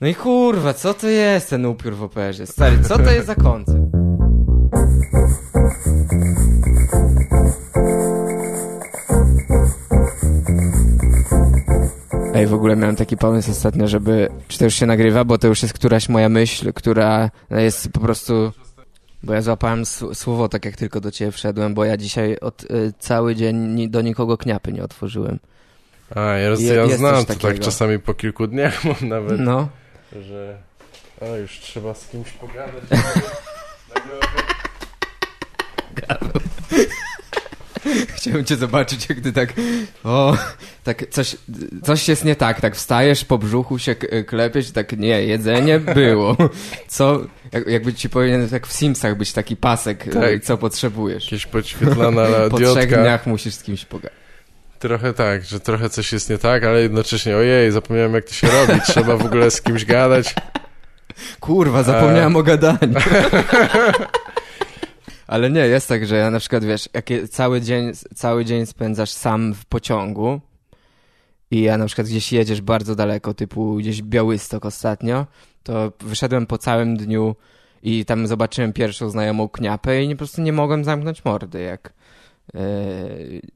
No i kurwa, co to jest ten upiór w operze? Stary, co to jest za koncept? Ej, w ogóle miałem taki pomysł ostatnio, żeby... Czy to już się nagrywa? Bo to już jest któraś moja myśl, która jest po prostu... Bo ja złapałem słowo tak jak tylko do ciebie wszedłem, bo ja dzisiaj od, y, cały dzień ni do nikogo kniapy nie otworzyłem. A, ja, Je, ja znam to tak czasami po kilku dniach mam nawet, no. Że o, już trzeba z kimś pogadać. Chciałem cię zobaczyć, jak ty tak, o, tak coś, coś jest nie tak, tak wstajesz, po brzuchu się klepiesz, tak nie, jedzenie było. Co, jak, jakby ci powinien tak w Simsach być taki pasek, tak. co potrzebujesz. Jakieś podświetlana Po trzech dniach musisz z kimś pogadać. Trochę tak, że trochę coś jest nie tak, ale jednocześnie ojej, zapomniałem jak to się robi, trzeba w ogóle z kimś gadać. Kurwa, zapomniałem A... o gadaniu. Ale nie, jest tak, że ja na przykład, wiesz, jak cały dzień, cały dzień spędzasz sam w pociągu i ja na przykład gdzieś jedziesz bardzo daleko, typu gdzieś Białystok ostatnio, to wyszedłem po całym dniu i tam zobaczyłem pierwszą znajomą kniapę i po prostu nie mogłem zamknąć mordy, jak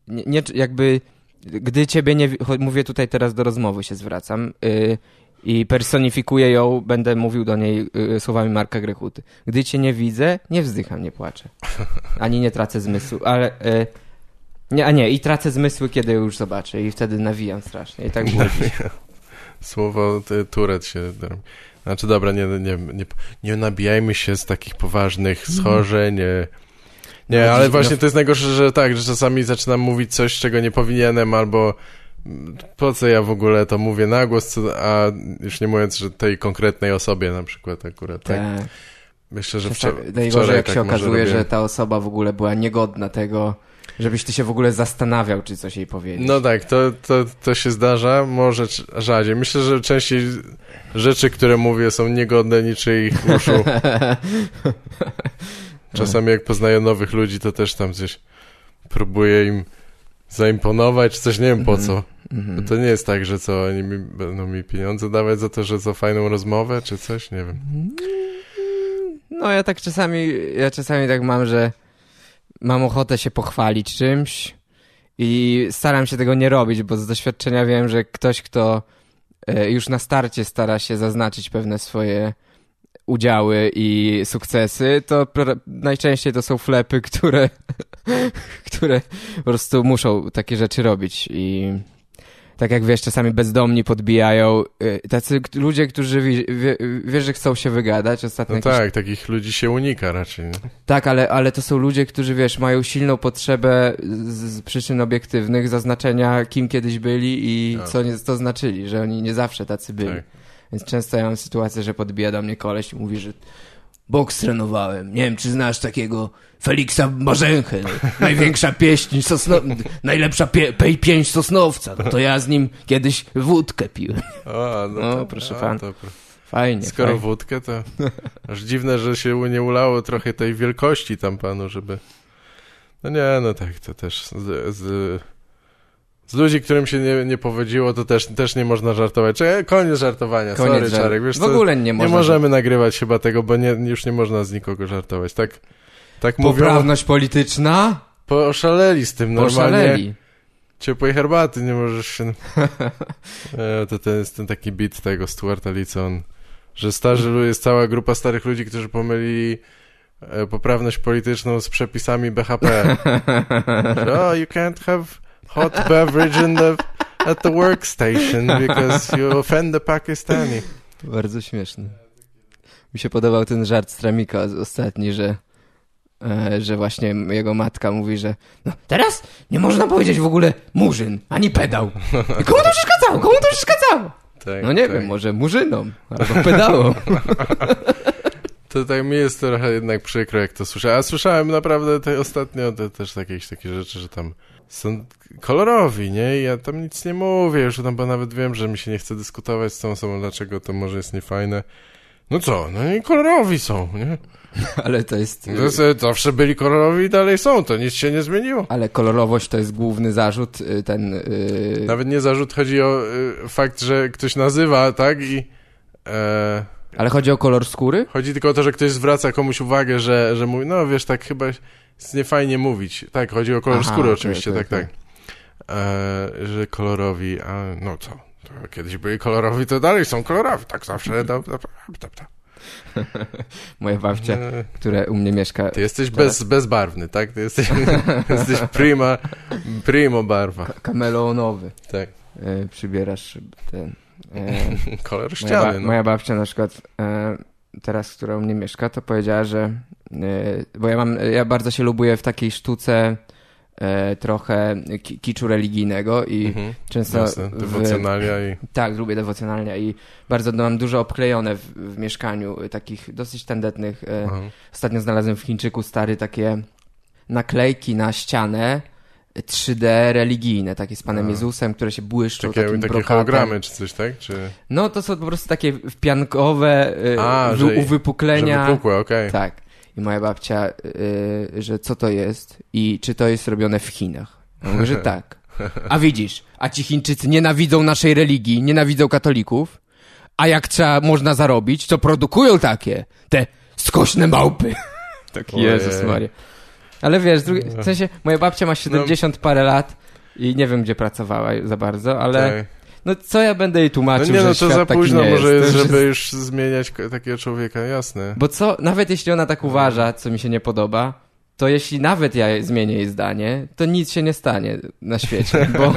nie, nie, jakby gdy ciebie nie, mówię tutaj teraz do rozmowy się zwracam, yy, i personifikuję ją, będę mówił do niej y, słowami Marka Grechuty. Gdy cię nie widzę, nie wzdycham, nie płaczę. Ani nie tracę zmysłu, ale... Y, nie, a nie, i tracę zmysły, kiedy już zobaczę i wtedy nawijam strasznie. I tak było Słowo Turet się... Znaczy dobra, nie, nie, nie, nie nabijajmy się z takich poważnych schorzeń, nie... Nie, no, ale właśnie no... to jest najgorsze, że tak, że czasami zaczynam mówić coś, czego nie powinienem, albo po co ja w ogóle to mówię na głos, a już nie mówiąc, że tej konkretnej osobie na przykład akurat, tak? tak. Myślę, że wczoraj, Najgorzej jak tak się okazuje, że ta osoba w ogóle była niegodna tego, żebyś ty się w ogóle zastanawiał, czy coś jej powiedzieć. No tak, to, to, to się zdarza, może rzadziej. Myślę, że częściej rzeczy, które mówię są niegodne niczyich uszu. Czasami jak poznaję nowych ludzi, to też tam gdzieś próbuję im zaimponować, czy coś, nie wiem po mhm. co. Mm-hmm. To nie jest tak, że co, oni mi, będą mi pieniądze dawać za to, że za fajną rozmowę, czy coś, nie wiem. No ja tak czasami, ja czasami tak mam, że mam ochotę się pochwalić czymś i staram się tego nie robić, bo z doświadczenia wiem, że ktoś, kto e, już na starcie stara się zaznaczyć pewne swoje udziały i sukcesy, to najczęściej to są flepy, które, które po prostu muszą takie rzeczy robić i tak jak wiesz, czasami bezdomni podbijają, y, tacy ludzie, którzy wie, wie, wiesz, że chcą się wygadać. Ostatnio no jakieś... tak, takich ludzi się unika raczej. Nie? Tak, ale, ale to są ludzie, którzy wiesz, mają silną potrzebę z, z przyczyn obiektywnych zaznaczenia, kim kiedyś byli i tak. co nie, to znaczyli, że oni nie zawsze tacy byli. Tak. Więc często ja mam sytuację, że podbija do mnie koleś i mówi, że boks trenowałem. Nie wiem, czy znasz takiego Feliksa Marzęchę. No. Największa pieśń sosno... najlepsza pie... pięść Sosnowca. No to ja z nim kiedyś wódkę piłem. O, no, no to, proszę pana. Fajnie. Skoro fajnie. wódkę, to aż dziwne, że się nie ulało trochę tej wielkości tam panu, żeby... No nie, no tak, to też z, z z ludzi, którym się nie, nie powodziło, to też, też nie można żartować. Czekaj, koniec żartowania, koniec sorry żart. Czarek. Wiesz, w ogóle nie, nie możemy nagrywać chyba tego, bo nie, już nie można z nikogo żartować. Tak, tak Poprawność mówią, polityczna? Poszaleli z tym normalnie. Poszaleli. Ciepłej herbaty nie możesz się... e, to ten jest ten taki bit tego Stuarta Licon, że starzy jest cała grupa starych ludzi, którzy pomylili e, poprawność polityczną z przepisami BHP. że, oh, you can't have hot beverage in the, at the workstation because you offend the Pakistani. Bardzo śmieszny. Mi się podobał ten żart z Tramika ostatni, że e, że właśnie jego matka mówi, że no teraz nie można powiedzieć w ogóle murzyn, ani pedał. I komu to przeszkadzało? Komu to przeszkadzało? Tak, no nie tak. wiem, może murzynom albo pedałom. To tak mi jest trochę jednak przykro, jak to słyszę. A słyszałem naprawdę te ostatnio te, też jakieś takie rzeczy, że tam są kolorowi, nie? I ja tam nic nie mówię, już tam bo nawet wiem, że mi się nie chce dyskutować z tą osobą, dlaczego to może jest niefajne. No co, no i kolorowi są, nie? Ale to jest... To zawsze byli kolorowi i dalej są, to nic się nie zmieniło. Ale kolorowość to jest główny zarzut, y, ten... Yy... Nawet nie zarzut, chodzi o y, fakt, że ktoś nazywa, tak? I E... Ale chodzi o kolor skóry? Chodzi tylko o to, że ktoś zwraca komuś uwagę, że, że mówi, no wiesz, tak chyba jest niefajnie mówić. Tak, chodzi o kolor Aha, skóry oczywiście, okay, tak, okay. tak. E, że kolorowi, a no co, to kiedyś byli kolorowi, to dalej są kolorowi, tak zawsze. Do, do, do, Moja babcia, e. która u mnie mieszka... Ty jesteś bez, bezbarwny, tak? Ty jesteś, jesteś prima, primo barwa. kamelonowy. Tak. E, przybierasz ten... E, Kolor ściany. Moja, ba no. moja babcia na przykład e, teraz, która u mnie mieszka, to powiedziała, że e, bo ja mam, ja bardzo się lubuję w takiej sztuce e, trochę kiczu religijnego i mhm, często... Jasne, dewocjonalia i... Tak, lubię dewocjonalia i bardzo mam dużo obklejone w, w mieszkaniu takich dosyć tandetnych. Mhm. Ostatnio znalazłem w Chińczyku stary takie naklejki na ścianę 3D religijne, takie z Panem A. Jezusem, które się błyszczą takie, takim takie hologramy czy coś, tak? Czy... No to są po prostu takie wpiankowe y, A, że, uwypuklenia. Że wypukłe, okej. Okay. Tak. I moja babcia, y, że co to jest i czy to jest robione w Chinach. Ja mówię, że tak. A widzisz, a ci Chińczycy nienawidzą naszej religii, nienawidzą katolików, a jak trzeba, można zarobić, to produkują takie, te skośne małpy. Tak, Jezus Maria. Ale wiesz, drugi, w sensie moja babcia ma 70 no. parę lat i nie wiem, gdzie pracowała za bardzo, ale... Tak. No co ja będę jej tłumaczył, No nie, no to za późno może jest, żeby jest... już zmieniać takiego człowieka, jasne. Bo co, nawet jeśli ona tak uważa, co mi się nie podoba, to jeśli nawet ja zmienię jej zdanie, to nic się nie stanie na świecie, bo,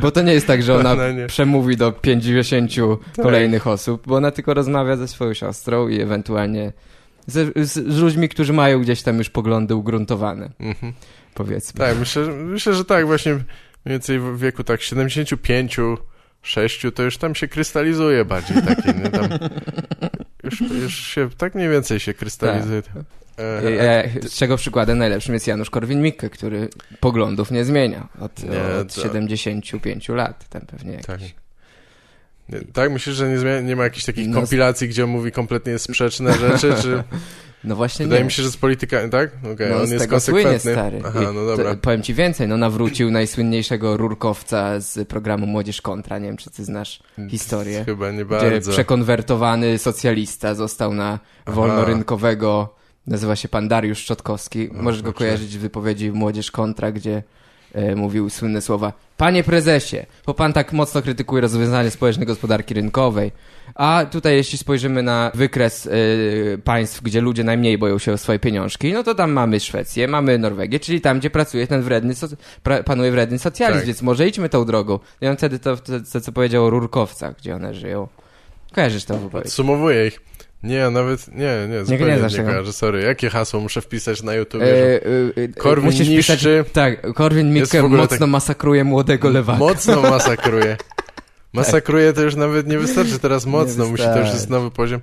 bo to nie jest tak, że ona no przemówi do 50 tak. kolejnych osób, bo ona tylko rozmawia ze swoją siostrą i ewentualnie z, z, ludźmi, którzy mają gdzieś tam już poglądy ugruntowane. Mhm. Powiedzmy. Tak, myślę, myślę, że tak, właśnie mniej więcej w wieku tak 75, 6 to już tam się krystalizuje bardziej taki, nie? Tam już, już się, tak mniej więcej się krystalizuje. Tak. E, e, z czego przykładem najlepszym jest Janusz Korwin-Mikke, który poglądów nie zmienia od, nie, od to... 75 lat, tam pewnie jakiś. Tak. Tak? Myślisz, że nie, zmienia, nie ma jakichś takich no, kompilacji, gdzie on mówi kompletnie sprzeczne rzeczy, czy... No właśnie Wydaje nie. mi się, że z politykami, tak? Okay, no, on jest konsekwentny. stary. Aha, no dobra. To, powiem ci więcej, no nawrócił najsłynniejszego rurkowca z programu Młodzież Kontra, nie wiem, czy ty znasz historię. Chyba nie bardzo. Gdzie przekonwertowany socjalista został na wolnorynkowego, nazywa się pan Dariusz Szczotkowski. Możesz go kojarzyć w wypowiedzi Młodzież Kontra, gdzie e, mówił słynne słowa Panie prezesie, bo pan tak mocno krytykuje rozwiązanie społeczne gospodarki rynkowej, a tutaj jeśli spojrzymy na wykres y, państw, gdzie ludzie najmniej boją się o swoje pieniążki, no to tam mamy Szwecję, mamy Norwegię, czyli tam, gdzie pracuje ten wredny, so, pra, panuje wredny socjalizm, tak. więc może idźmy tą drogą. Ja wtedy to, to, to, co powiedział o rurkowcach, gdzie one żyją. Kojarzysz to wypowiedź? Podsumowuję ich. Nie, nawet nie, nie, zupełnie nie, nie, nie kojarzę, sorry. Jakie hasło muszę wpisać na YouTube? E, e, Korwin musisz niszczy... Pisać, tak, Korwin Mikke mocno tak... masakruje młodego lewaka. Mocno masakruje. Masakruje to już nawet nie wystarczy teraz mocno, musi to już jest nowy poziom.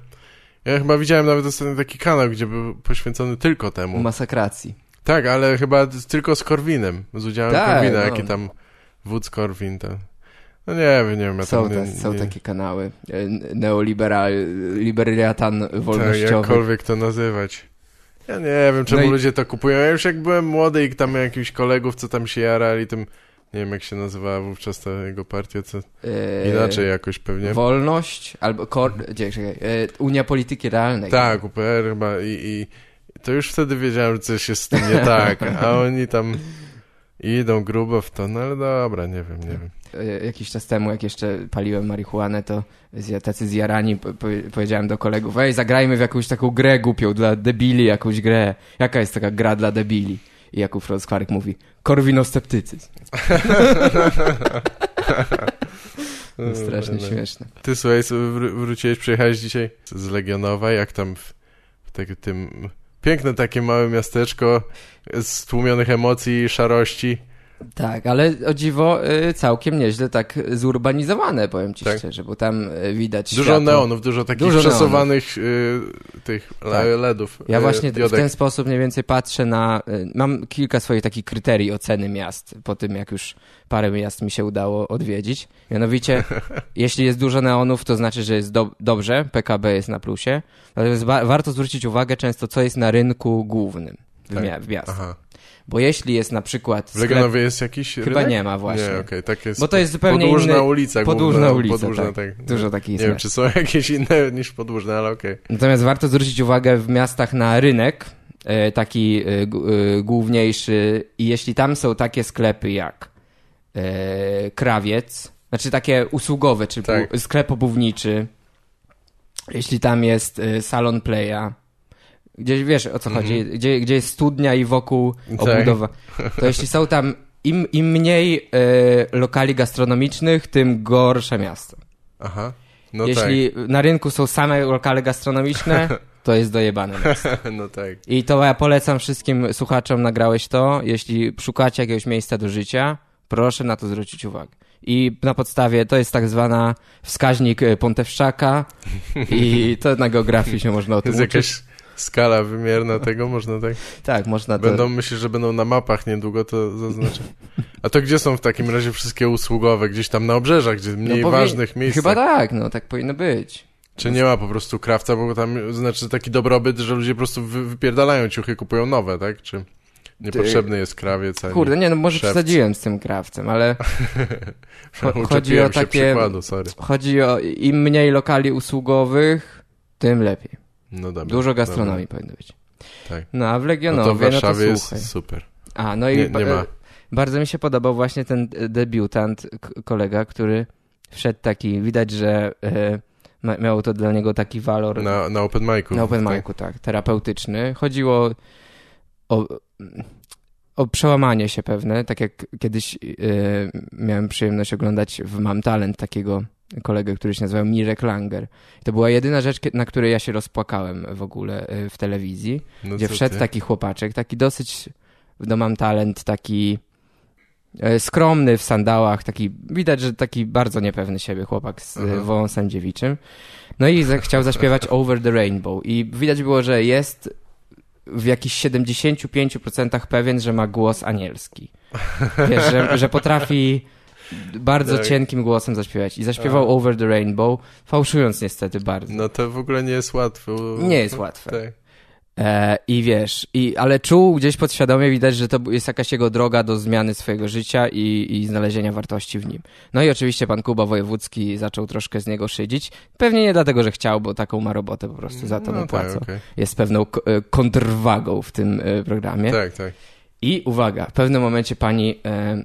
Ja chyba widziałem nawet ostatnio taki kanał, gdzie był poświęcony tylko temu. Masakracji. Tak, ale chyba tylko z Korwinem, z udziałem tak, Korwina, no. jaki tam wódz Korwin, to... No nie wiem, nie wiem. Ja są, te, nie, są takie kanały. E, neoliberal, liberaliatan wolnościowy. Tak, jakkolwiek to nazywać. Ja nie wiem, czemu no i... ludzie to kupują. Ja już jak byłem młody i tam jakichś kolegów, co tam się jarali, tym nie wiem jak się nazywała wówczas ta jego partia, co eee, inaczej jakoś pewnie. Wolność albo kor... Gdzie, czekaj, e, Unia Polityki Realnej. Tak, UPR chyba i, i to już wtedy wiedziałem, że coś jest z tym nie tak, a oni tam idą grubo w to, no ale dobra, nie wiem, nie wiem. E, jakiś czas temu, jak jeszcze paliłem marihuanę, to tacy zjarani powiedziałem do kolegów, ej, zagrajmy w jakąś taką grę głupią dla debili, jakąś grę. Jaka jest taka gra dla debili? I Jakub Rozkwarek mówi, korwinosceptycyzm. Strasznie śmieszne. Ty słuchaj, wróciłeś, przyjechałeś dzisiaj z Legionowa, jak tam w, w tym... Piękne takie małe miasteczko z tłumionych emocji i szarości. Tak, ale o dziwo y, całkiem nieźle tak zurbanizowane, powiem ci tak. szczerze, bo tam y, widać Dużo światło. neonów, dużo takich dużo przesuwanych y, tych tak. LEDów. Ja właśnie w ten sposób mniej więcej patrzę na... Mam kilka swoich takich kryterii oceny miast, po tym jak już parę miast mi się udało odwiedzić. Mianowicie, jeśli jest dużo neonów, to znaczy, że jest do, dobrze, PKB jest na plusie. Natomiast warto zwrócić uwagę często, co jest na rynku głównym w, tak. miast. Aha. Bo jeśli jest na przykład... W Legionowie jest jakiś Chyba rynek? nie ma właśnie. Nie, okay, tak jest. Bo to jest zupełnie podłużna inny... ulica. Podłużna główna, ulica, podłużna, tak. tak. Dużo takich Nie wiem, czy są jakieś inne niż podłużne, ale okej. Okay. Natomiast warto zwrócić uwagę w miastach na rynek, e, taki e, e, główniejszy i jeśli tam są takie sklepy jak krawiec, znaczy takie usługowe, czyli tak. sklep obuwniczy, jeśli tam jest salon playa, gdzieś wiesz o co mm -hmm. chodzi, gdzie, gdzie jest studnia i wokół tak. obudowa, to jeśli są tam im, im mniej y, lokali gastronomicznych, tym gorsze miasto. Aha. No Jeśli tak. na rynku są same lokale gastronomiczne, to jest dojebane miasto. no tak. I to ja polecam wszystkim słuchaczom, nagrałeś to. Jeśli szukacie jakiegoś miejsca do życia, proszę na to zwrócić uwagę. I na podstawie, to jest tak zwana wskaźnik y, Pontewszczaka i to na geografii się można o tym uczyć. Jakaś skala wymierna tego, można tak? Tak, można to... Będą, myślę, że będą na mapach niedługo, to zaznaczę. A to gdzie są w takim razie wszystkie usługowe? Gdzieś tam na obrzeżach, gdzie mniej no, ważnych miejscach? Chyba tak, no tak powinno być. Czy nie ma po prostu krawca, bo tam znaczy taki dobrobyt, że ludzie po prostu wy, wypierdalają ciuchy, kupują nowe, tak? Czy niepotrzebny jest krawiec? Kurde, nie, no może szewc. przesadziłem z tym krawcem, ale chodzi o takie... Przykładu, sorry. Chodzi o im mniej lokali usługowych, tym lepiej. No dobra. Dużo gastronomii powinno być. Tak. No a w Legionowie, no to w Warszawie no to jest super. A, no i nie, nie ma. bardzo mi się podobał właśnie ten debiutant, kolega, który wszedł taki, widać, że e, miał to dla niego taki walor. Na, na open micu. Na open micu, tak. tak, terapeutyczny. Chodziło o, o przełamanie się pewne, tak jak kiedyś e, miałem przyjemność oglądać w Mam Talent takiego kolegę, który się nazywał Mirek Langer. To była jedyna rzecz, na której ja się rozpłakałem w ogóle e, w telewizji, no gdzie wszedł ty? taki chłopaczek, taki dosyć, no mam talent, taki e, skromny w sandałach, taki, widać, że taki bardzo niepewny siebie chłopak z Aha. wąsem dziewiczym. No i chciał zaśpiewać Over the Rainbow i widać było, że jest w jakichś 75% pewien, że ma głos anielski. Wiesz, że, że potrafi bardzo tak. cienkim głosem zaśpiewać. I zaśpiewał A. Over the Rainbow, fałszując niestety bardzo. No to w ogóle nie jest łatwe. Nie jest łatwe. Tak. E, I wiesz, i, ale czuł gdzieś podświadomie, widać, że to jest jakaś jego droga do zmiany swojego życia i, i znalezienia wartości w nim. No i oczywiście pan Kuba Wojewódzki zaczął troszkę z niego szydzić. Pewnie nie dlatego, że chciał, bo taką ma robotę po prostu za to no, mu płacą. Tak, okay. Jest pewną e, kontrwagą w tym e, programie. Tak, tak. I uwaga, w pewnym momencie pani e,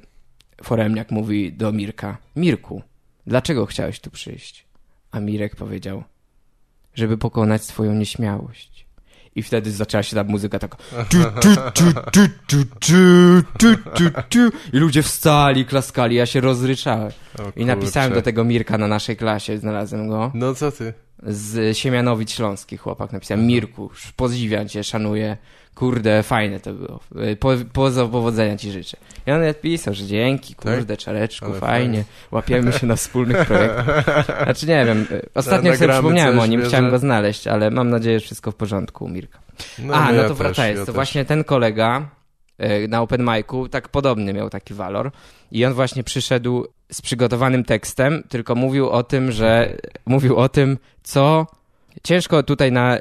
Foremniak mówi do Mirka: Mirku, dlaczego chciałeś tu przyjść? A Mirek powiedział: Żeby pokonać swoją nieśmiałość. I wtedy zaczęła się ta muzyka taka. I ludzie wstali, klaskali, ja się rozryczałem. I napisałem do tego Mirka na naszej klasie, znalazłem go. No co ty? Z Siemianowic Śląski chłopak napisałem. Mirku, podziwiam cię, szanuję kurde, fajne to było. Po, poza powodzenia ci życzę. I on pisał, że dzięki, tak? kurde, tak? czareczku, fajnie. fajnie. Łapiemy się na wspólnych projektach. Znaczy nie wiem, ostatnio sobie przypomniałem o nim, chciałem go znaleźć, ale mam nadzieję, że wszystko w porządku Mirka. No, A, no, no to wracając, ja to też. właśnie ten kolega e, na open micu tak podobny miał taki walor i on właśnie przyszedł z przygotowanym tekstem, tylko mówił o tym, że mówił o tym, co ciężko tutaj na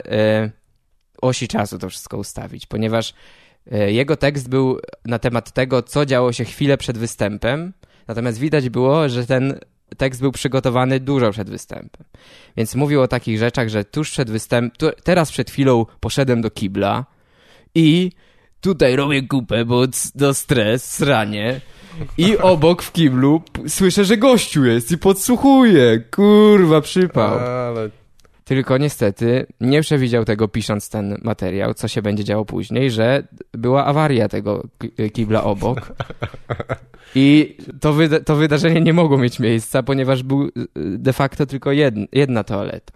osi czasu to wszystko ustawić, ponieważ e, jego tekst był na temat tego, co działo się chwilę przed występem, natomiast widać było, że ten tekst był przygotowany dużo przed występem. Więc mówił o takich rzeczach, że tuż przed występem, teraz przed chwilą poszedłem do kibla i tutaj robię kupę, bo do stres, sranie. I obok w kiblu słyszę, że gościu jest i podsłuchuje. Kurwa, przypał. Ale tylko niestety nie przewidział tego pisząc ten materiał, co się będzie działo później, że była awaria tego kibla obok. I to, wyda to wydarzenie nie mogło mieć miejsca, ponieważ był y, de facto tylko jedna, jedna toaleta.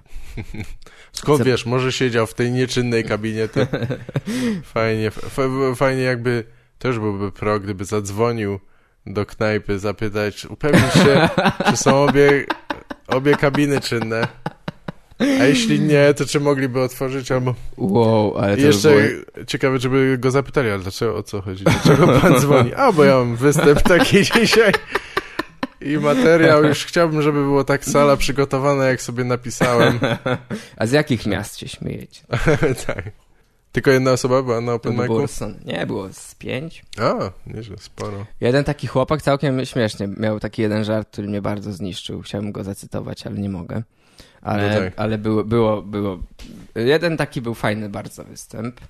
Skąd co... wiesz, może siedział w tej nieczynnej kabinie, fajnie, fajnie jakby, też byłby pro, gdyby zadzwonił do knajpy, zapytać, upewnić się, czy są obie, obie kabiny czynne. A jeśli nie, to czy mogliby otworzyć albo... Wow, ale to Jeszcze było... ciekawe, żeby go zapytali, ale dlaczego, o co chodzi? Dlaczego pan dzwoni? A, bo ja mam występ taki dzisiaj i materiał. Już chciałbym, żeby było tak sala przygotowana, jak sobie napisałem. A z jakich miast się śmiejecie? tak. Tylko jedna osoba była na open micu? Nie, było z pięć. A, nieźle, sporo. Jeden taki chłopak całkiem śmiesznie miał taki jeden żart, który mnie bardzo zniszczył. Chciałbym go zacytować, ale nie mogę. Ale, no tak. ale było, było, było. Jeden taki był fajny bardzo występ.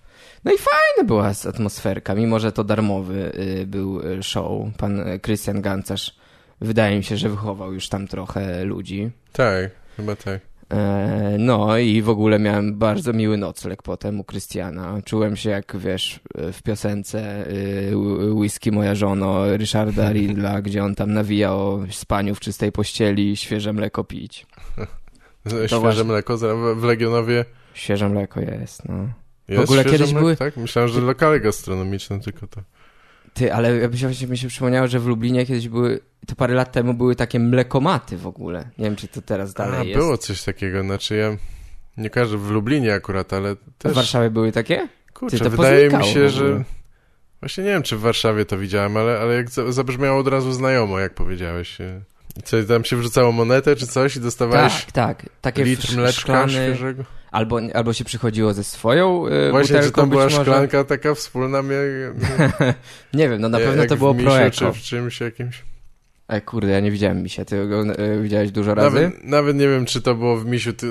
No i fajna była atmosferka, mimo że to darmowy y, był y, show. Pan Krystian Gancarz wydaje mi się, że wychował już tam trochę ludzi. Tak, chyba tak. E, no i w ogóle miałem bardzo miły nocleg potem u Krystiana. Czułem się jak, wiesz, w piosence y, Whisky moja żono Ryszarda Rindla, gdzie on tam nawija o spaniu w czystej pościeli, świeże mleko pić. Świeże właśnie... mleko w Legionowie? Świeże mleko jest, no. Jest w ogóle kiedyś mleko, były... Tak? Myślałem, że lokale gastronomiczne tylko to. Ty, ale jakby się, mi się przypomniało, że w Lublinie kiedyś były, to parę lat temu były takie mlekomaty w ogóle. Nie wiem, czy to teraz dalej A, jest. było coś takiego, znaczy ja nie każę w Lublinie akurat, ale też... W Warszawie były takie? Kurczę, Ty, wydaje mi się, że... Właśnie nie wiem, czy w Warszawie to widziałem, ale, ale jak zabrzmiało od razu znajomo, jak powiedziałeś. Co, tam się wrzucało monetę czy coś i dostawałeś tak, tak. Takie litr mleczka szklany, świeżego? Albo, albo się przychodziło ze swoją yy, Właśnie, butelką, czy to była szklanka taka wspólna? Mia... nie wiem, no na pewno to było pro czy w czymś jakimś? E, kurde, ja nie widziałem Misia. Ty go y, widziałeś dużo razy? Nawet, nawet, nie wiem, czy to było w Misiu. Ty,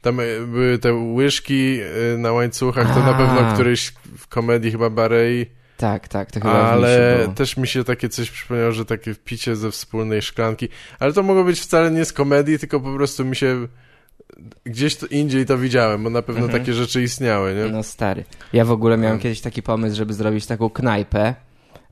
tam e, były te łyżki y, na łańcuchach, to A. na pewno któryś w komedii chyba Barei tak, tak, to chyba Ale też mi się takie coś przypomniało, że takie picie ze wspólnej szklanki. Ale to mogło być wcale nie z komedii, tylko po prostu mi się gdzieś to indziej to widziałem, bo na pewno mhm. takie rzeczy istniały, nie? No stary. Ja w ogóle miałem kiedyś taki pomysł, żeby zrobić taką knajpę,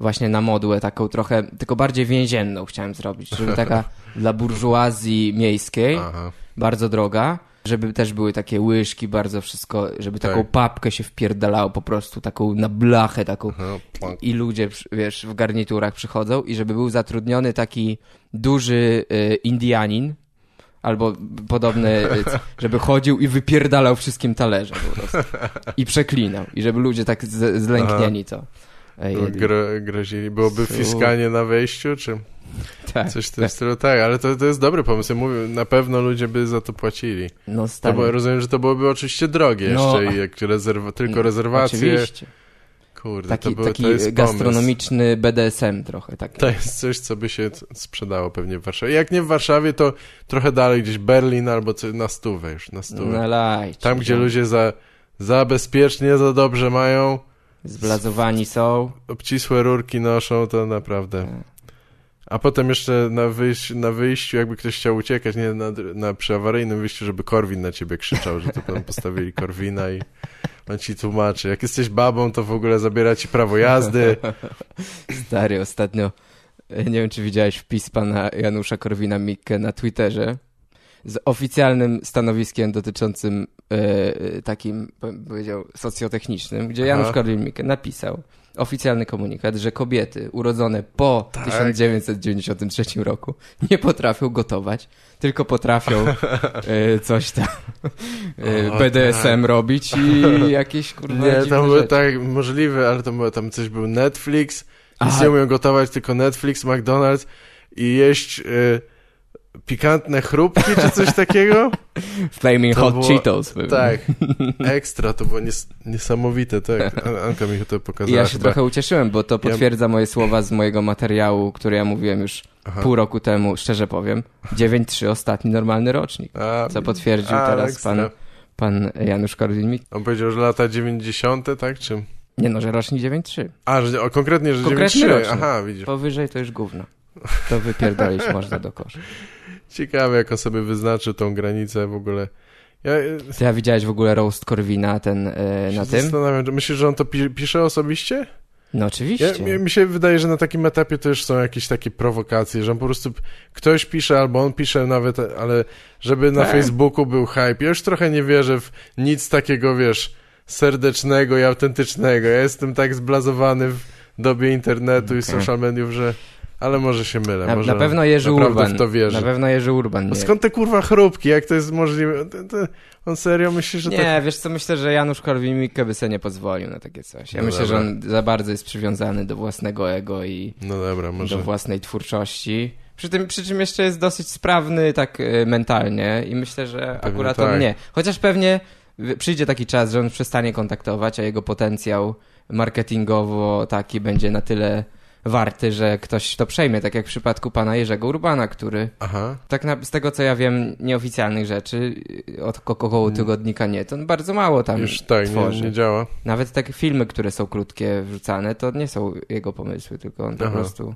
właśnie na modłę, taką trochę, tylko bardziej więzienną chciałem zrobić, żeby taka dla burżuazji miejskiej, Aha. bardzo droga, żeby też były takie łyżki, bardzo wszystko, żeby taką tak. papkę się wpierdalało po prostu, taką na blachę, taką i ludzie, wiesz, w garniturach przychodzą i żeby był zatrudniony taki duży y, Indianin, albo podobny, y, żeby chodził i wypierdalał wszystkim talerze po prostu. I przeklinał. I żeby ludzie tak z, zlęknieni to. Gro, grozili. Byłoby fiskanie na wejściu, czy tak, coś w tym tak. stylu? Tak, ale to, to jest dobry pomysł. Ja mówię, na pewno ludzie by za to płacili. No stary. To, bo rozumiem, że to byłoby oczywiście drogie no, jeszcze, jak rezerw tylko rezerwacje. Oczywiście. Kurde, taki, to, taki to jest gastronomiczny pomysł. BDSM trochę. Taki. To jest coś, co by się sprzedało pewnie w Warszawie. Jak nie w Warszawie, to trochę dalej, gdzieś Berlin albo na stówę już, na stówę. Na lajcie, Tam, gdzie no. ludzie za, za bezpiecznie, za dobrze mają, Zblazowani są. Obcisłe rurki noszą, to naprawdę. Tak. A potem jeszcze na, wyjś na wyjściu, jakby ktoś chciał uciekać, nie na, na przy awaryjnym wyjściu, żeby Korwin na ciebie krzyczał, że to tam postawili Korwina i on ci tłumaczy. Jak jesteś babą, to w ogóle zabiera ci prawo jazdy. Stary, ostatnio, nie wiem czy widziałeś wpis pana Janusza Korwina-Mikke na Twitterze, z oficjalnym stanowiskiem dotyczącym e, takim, powiedział, socjotechnicznym, gdzie Janusz Korwin-Mikke napisał oficjalny komunikat, że kobiety urodzone po tak. 1993 roku nie potrafią gotować, tylko potrafią e, coś tam e, BDSM tak. robić i jakieś kurwa Nie, tam było tak możliwe, ale tam, tam coś był Netflix, nic nie umieją gotować, tylko Netflix, McDonald's i jeść... E, pikantne chrupki czy coś takiego. Flaming to Hot było, Cheetos. Tak, ekstra, to było nies niesamowite, tak. Anka mi to pokazała. Ja się chyba. trochę ucieszyłem, bo to potwierdza ja... moje słowa z mojego materiału, który ja mówiłem już Aha. pół roku temu, szczerze powiem. 9-3 ostatni normalny rocznik, A, co potwierdził a, teraz ekstra. pan, pan Janusz Korwin-Mikke. On powiedział, że lata 90, tak, czy... Nie no, że rocznik 9-3. A, że, o, konkretnie, że 9-3, aha, widzisz. Powyżej to już gówno. To wypierdolić można do kosza. Ciekawe, jak on sobie wyznaczył tą granicę w ogóle. Ja, Ty ja widziałeś w ogóle roast Korwina ten yy, na tym? Zastanawiam, myślisz, że on to pi pisze osobiście? No oczywiście. Ja, mi się wydaje, że na takim etapie to już są jakieś takie prowokacje, że on po prostu ktoś pisze, albo on pisze nawet, ale żeby na tak. Facebooku był hype. Ja już trochę nie wierzę w nic takiego, wiesz, serdecznego i autentycznego. Ja jestem tak zblazowany w dobie internetu okay. i social mediów, że ale może się mylę. Na, może na pewno Jerzy Urban. W to wierzy. Na pewno Jerzy Urban. Nie. Skąd te kurwa chrupki? Jak to jest możliwe? On serio myśli, że Nie, tak... wiesz co, myślę, że Janusz Korwin-Mikke by sobie nie pozwolił na takie coś. Ja no myślę, dobra. że on za bardzo jest przywiązany do własnego ego i no dobra, może... do własnej twórczości. Przy, tym, przy czym jeszcze jest dosyć sprawny tak y, mentalnie i myślę, że pewnie akurat tak. on nie. Chociaż pewnie przyjdzie taki czas, że on przestanie kontaktować, a jego potencjał marketingowo taki będzie na tyle warty, że ktoś to przejmie, tak jak w przypadku pana Jerzego Urbana, który Aha. tak na, z tego co ja wiem, nieoficjalnych rzeczy od około mm. tygodnika nie, to on bardzo mało tam Już tak, tworzy. Nie, nie działa. Nawet takie filmy, które są krótkie, wrzucane, to nie są jego pomysły, tylko on Aha. po prostu...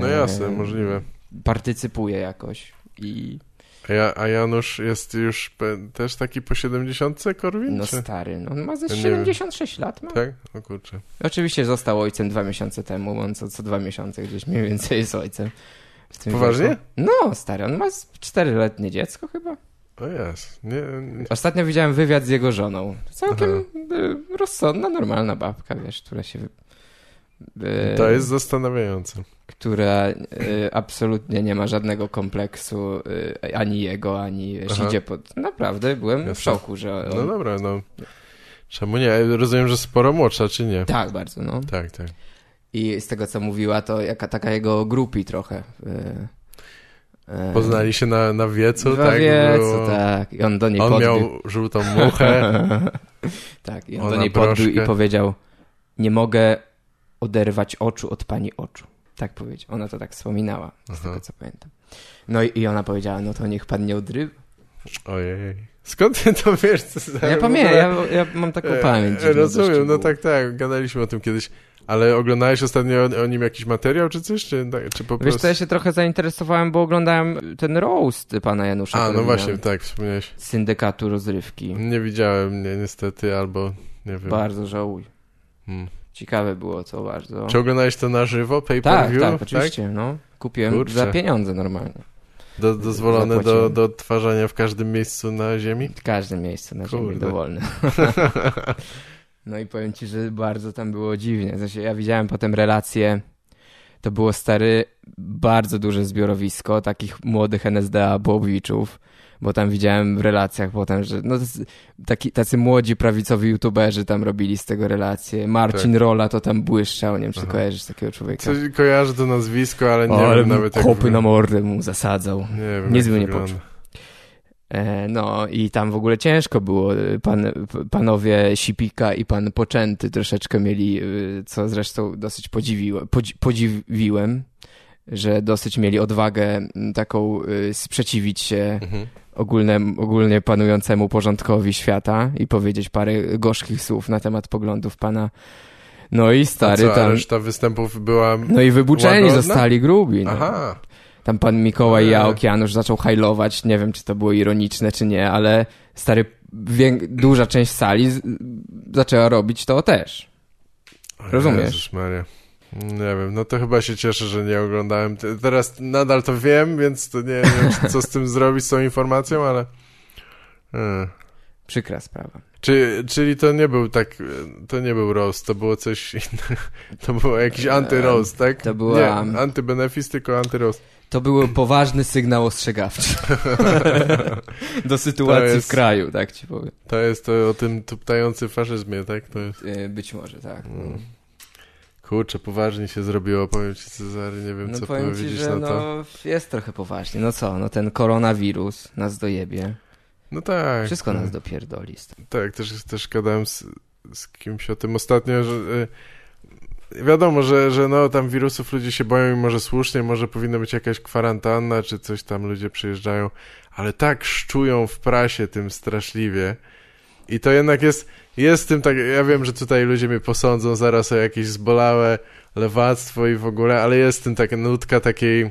No jasne, e, możliwe. Partycypuje jakoś i... A, ja, a Janusz jest już też taki po 70 Korwin? No czy? stary, no on ma ze 76 lat. Ma. Tak? O kurczę. Oczywiście został ojcem dwa miesiące temu, on co, co dwa miesiące gdzieś mniej więcej jest ojcem. Poważnie? Wieku. No stary, on ma czteroletnie dziecko chyba. O jest. Nie, nie... Ostatnio widziałem wywiad z jego żoną. Całkiem Aha. Y, rozsądna, normalna babka, wiesz, która się to jest zastanawiające. Która y, absolutnie nie ma żadnego kompleksu, y, ani jego, ani wiesz, idzie pod... Naprawdę byłem Jasne. w szoku, że on... No dobra, no. Czemu nie? Rozumiem, że sporo młodsza, czy nie? Tak, bardzo, no. Tak, tak. I z tego, co mówiła, to jaka taka jego grupi trochę. Y, Poznali się na, na wiecu, na tak? wiecu, Było... tak. I on do niej on podbił. miał żółtą muchę. tak, i on do niej podbił i powiedział nie mogę oderwać oczu od pani oczu. Tak powiedział. Ona to tak wspominała, z Aha. tego co pamiętam. No i, i ona powiedziała, no to niech pan nie odrywa. Ojej. Skąd ty to wiesz? Co ja pamiętam, ja, ja, mam taką e, pamięć. Rozumiem, no tak, tak, gadaliśmy o tym kiedyś. Ale oglądałeś ostatnio o, o, nim jakiś materiał czy coś? Czy, czy po Wiesz prostu... co, ja się trochę zainteresowałem, bo oglądałem ten roast pana Janusza. A, no właśnie, tak, wspomniałeś. Syndykatu rozrywki. Nie widziałem, nie, niestety, albo nie wiem. Bardzo żałuję. Hmm. Ciekawe było to bardzo. Czy oglądałeś to na żywo, pay per tak, view? Tak, oczywiście, tak? no. Kupiłem Kurczę. za pieniądze normalnie. Do, dozwolone do, do odtwarzania w każdym miejscu na ziemi? W każdym miejscu na Kurde. ziemi, dowolne. no i powiem ci, że bardzo tam było dziwnie. Znaczy, ja widziałem potem relacje, to było stary, bardzo duże zbiorowisko takich młodych NSDA Bobowiczów bo tam widziałem w relacjach potem, że no, taki, tacy młodzi prawicowi youtuberzy tam robili z tego relacje. Marcin tak. Rola to tam błyszczał, nie wiem, czy Aha. kojarzysz takiego człowieka. Coś kojarzę to nazwisko, ale nie o, ale wiem nawet jak... kopy na mordę mu zasadzał. Nie wiem, Niezły nie poczuł. E, no i tam w ogóle ciężko było. Pan, panowie Sipika i pan Poczęty troszeczkę mieli, y, co zresztą dosyć podziwiłem, podziwiłem że dosyć mieli odwagę taką y, sprzeciwić się mhm ogólnie panującemu porządkowi świata i powiedzieć parę gorzkich słów na temat poglądów pana. No i stary co, tam... reszta występów była No i wybuczeni łagodna? zostali grubi. No. Aha. Tam pan Mikołaj Jałk Janusz zaczął hajlować, nie wiem czy to było ironiczne czy nie, ale stary, duża część sali zaczęła robić to też. Rozumiesz? Jezus Maria. Nie wiem, no to chyba się cieszę, że nie oglądałem. Teraz nadal to wiem, więc to nie wiem, co z tym zrobić, z tą informacją, ale... Hmm. Przykra sprawa. Czy, czyli to nie był tak, to nie był roast, to było coś innego. To było jakiś anty-roast, tak? To była... Nie, anty-benefis, tylko anty-roast. To był poważny sygnał ostrzegawczy do sytuacji jest, w kraju, tak ci powiem. To jest to o tym tuptający faszyzmie, tak? To jest... E, być może, tak. Hmm. Kurczę, poważnie się zrobiło, powiem ci Cezary, nie wiem no co powiem powiedzieć ci, że na to. No, jest trochę poważnie. No co, no ten koronawirus nas dojebie. No tak. Wszystko nas dopierdoli. Tak, też, też gadałem z, z kimś o tym ostatnio, że y, wiadomo, że, że no tam wirusów ludzie się boją i może słusznie, może powinna być jakaś kwarantanna, czy coś tam ludzie przyjeżdżają, ale tak szczują w prasie tym straszliwie i to jednak jest jest tym tak, ja wiem, że tutaj ludzie mnie posądzą zaraz o jakieś zbolałe lewactwo i w ogóle, ale jest tym taka nutka takiej,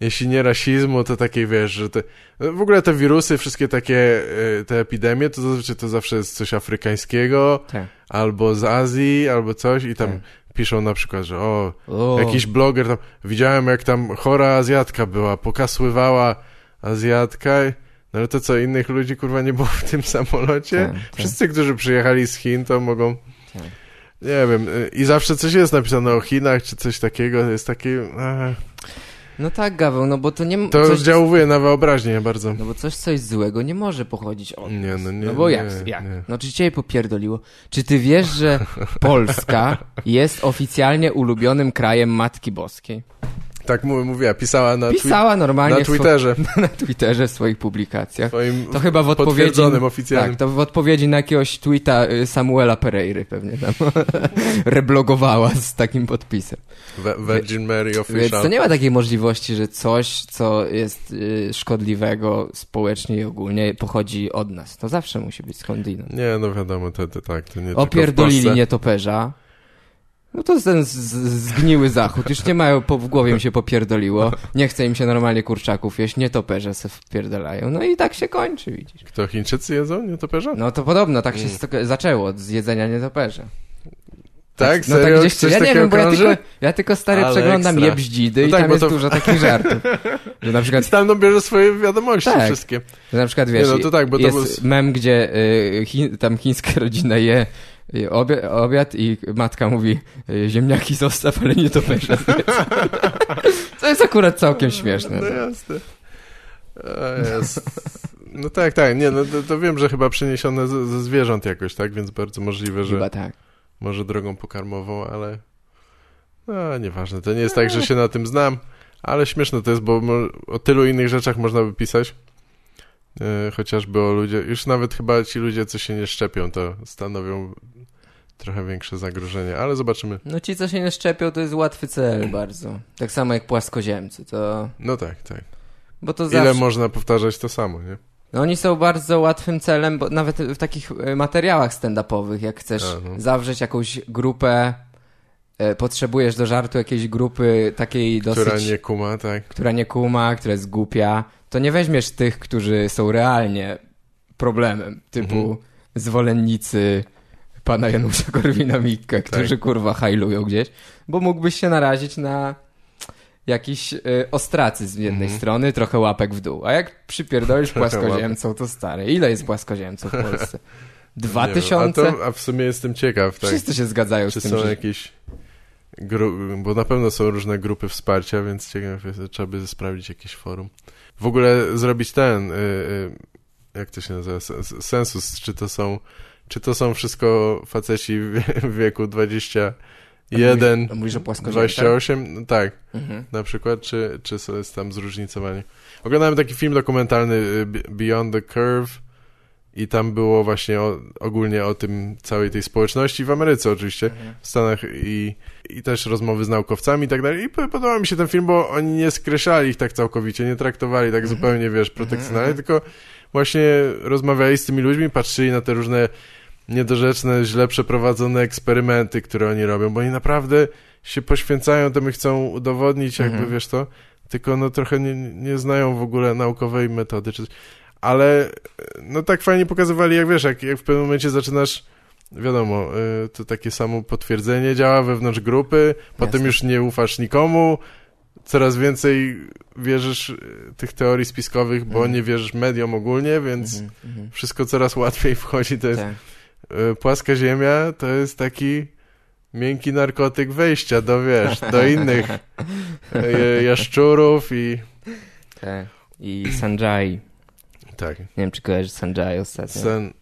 jeśli nie rasizmu, to takiej, wiesz, że te, w ogóle te wirusy, wszystkie takie, e, te epidemie, to zazwyczaj to zawsze jest coś afrykańskiego, tak. albo z Azji, albo coś i tam tak. piszą na przykład, że o, o, jakiś bloger tam, widziałem jak tam chora Azjatka była, pokasływała Azjatka no ale to co, innych ludzi kurwa nie było w tym samolocie? Tak, tak. Wszyscy, którzy przyjechali z Chin, to mogą... Tak. Nie wiem, y, i zawsze coś jest napisane o Chinach, czy coś takiego, jest takie... No tak, Gaweł, no bo to nie... To coś... oddziałuje na wyobraźnię bardzo. No bo coś, coś złego nie może pochodzić od nie, No, nie, no bo jak? Nie, jak? Nie. No czy cię popierdoliło? Czy ty wiesz, że Polska jest oficjalnie ulubionym krajem Matki Boskiej? Tak mówiła, pisała na, pisała normalnie na Twitterze. na Twitterze w swoich publikacjach. Swoim to chyba w odpowiedzi, oficjalnym. Tak, to w odpowiedzi na jakiegoś tweeta y, Samuela Pereiry pewnie tam reblogowała z takim podpisem. Virgin Mary Official. Więc to nie ma takiej możliwości, że coś, co jest y, szkodliwego społecznie i ogólnie pochodzi od nas. To zawsze musi być skądinąd. Nie, no wiadomo, to, to tak, to nie Opierdolili nietoperza. No to ten zgniły zachód. Już nie mają, po, w głowie mi się popierdoliło. Nie chce im się normalnie kurczaków jeść, nietoperze se wpierdalają. No i tak się kończy, widzisz. Kto, Chińczycy jedzą nietoperze? No to podobno, tak się mm. zaczęło od jedzenia nietoperza. Tak, no tak gdzieś, ja nie wiem, bo ja tylko, ja tylko stary Ale przeglądam ekstra. jebździdy no i tak, tam jest to... dużo takich żartów. Że na przykład... Stamtąd bierze swoje wiadomości tak. wszystkie. Że na przykład wiesz, nie, no to tak, bo to jest był... mem, gdzie y, chi, tam chińska rodzina je Obiad, obiad i matka mówi ziemniaki zostaw, ale nie to weź. To jest akurat całkiem śmieszne. No jasne. Jest. No tak, tak, nie, no to, to, wiem, że chyba przeniesione ze, ze zwierząt jakoś, tak, więc bardzo możliwe, że chyba tak. może drogą pokarmową, ale no nieważne, to nie jest tak, że się na tym znam, ale śmieszne to jest, bo o tylu innych rzeczach można by pisać, e, chociażby o ludzie, już nawet chyba ci ludzie, co się nie szczepią, to stanowią trochę większe zagrożenie, ale zobaczymy. No ci, co się nie szczepią, to jest łatwy cel bardzo. Tak samo jak płaskoziemcy, to... No tak, tak. Bo to zawsze... Ile można powtarzać to samo, nie? No oni są bardzo łatwym celem, bo nawet w takich e, materiałach stand-upowych, jak chcesz A, no. zawrzeć jakąś grupę, e, potrzebujesz do żartu jakiejś grupy takiej dosyć... Która nie kuma, tak. Która nie kuma, która jest głupia, to nie weźmiesz tych, którzy są realnie problemem, typu mhm. zwolennicy pana Janusza Korwina-Mikke, którzy tak. kurwa hajlują gdzieś, bo mógłbyś się narazić na jakiś y, ostracyzm z jednej mm. strony, trochę łapek w dół. A jak przypierdolisz płaskoziemcą, to stary. Ile jest płaskoziemców w Polsce? Dwa tysiące? A, a, w sumie jestem ciekaw. Tak? Wszyscy się zgadzają Czy z tym, są że... jakieś... Bo na pewno są różne grupy wsparcia, więc ciekaw jest, trzeba by sprawdzić jakieś forum. W ogóle zrobić ten... Y, y, jak to się nazywa? Sensus, czy to są czy to są wszystko faceci w wieku 21, a mówisz, a 28? No tak, mhm. na przykład, czy, czy jest tam zróżnicowanie. Oglądałem taki film dokumentalny y, Beyond the Curve i tam było właśnie o, ogólnie o tym całej tej społeczności w Ameryce oczywiście, mhm. w Stanach i, i też rozmowy z naukowcami i tak dalej. I podobał mi się ten film, bo oni nie skreślali ich tak całkowicie, nie traktowali tak mhm. zupełnie, wiesz, protekcjonalnie, mhm. tylko właśnie rozmawiali z tymi ludźmi, patrzyli na te różne niedorzeczne, źle przeprowadzone eksperymenty, które oni robią, bo oni naprawdę się poświęcają temu, chcą udowodnić, jakby, mhm. wiesz to, tylko no trochę nie, nie znają w ogóle naukowej metody, czy ale no tak fajnie pokazywali, jak wiesz, jak, jak w pewnym momencie zaczynasz wiadomo, y, to takie samo potwierdzenie działa wewnątrz grupy, potem już nie ufasz nikomu, coraz więcej wierzysz y, tych teorii spiskowych, bo mm. nie wierzysz mediom ogólnie, więc mm -hmm. wszystko coraz łatwiej wchodzi, to jest... Tak. Y, płaska ziemia to jest taki miękki narkotyk wejścia do, wiesz, do innych y, jaszczurów i... Tak. I Sanjay. Tak. Nie wiem, czy kojarzysz Sanjay ostatnio. San...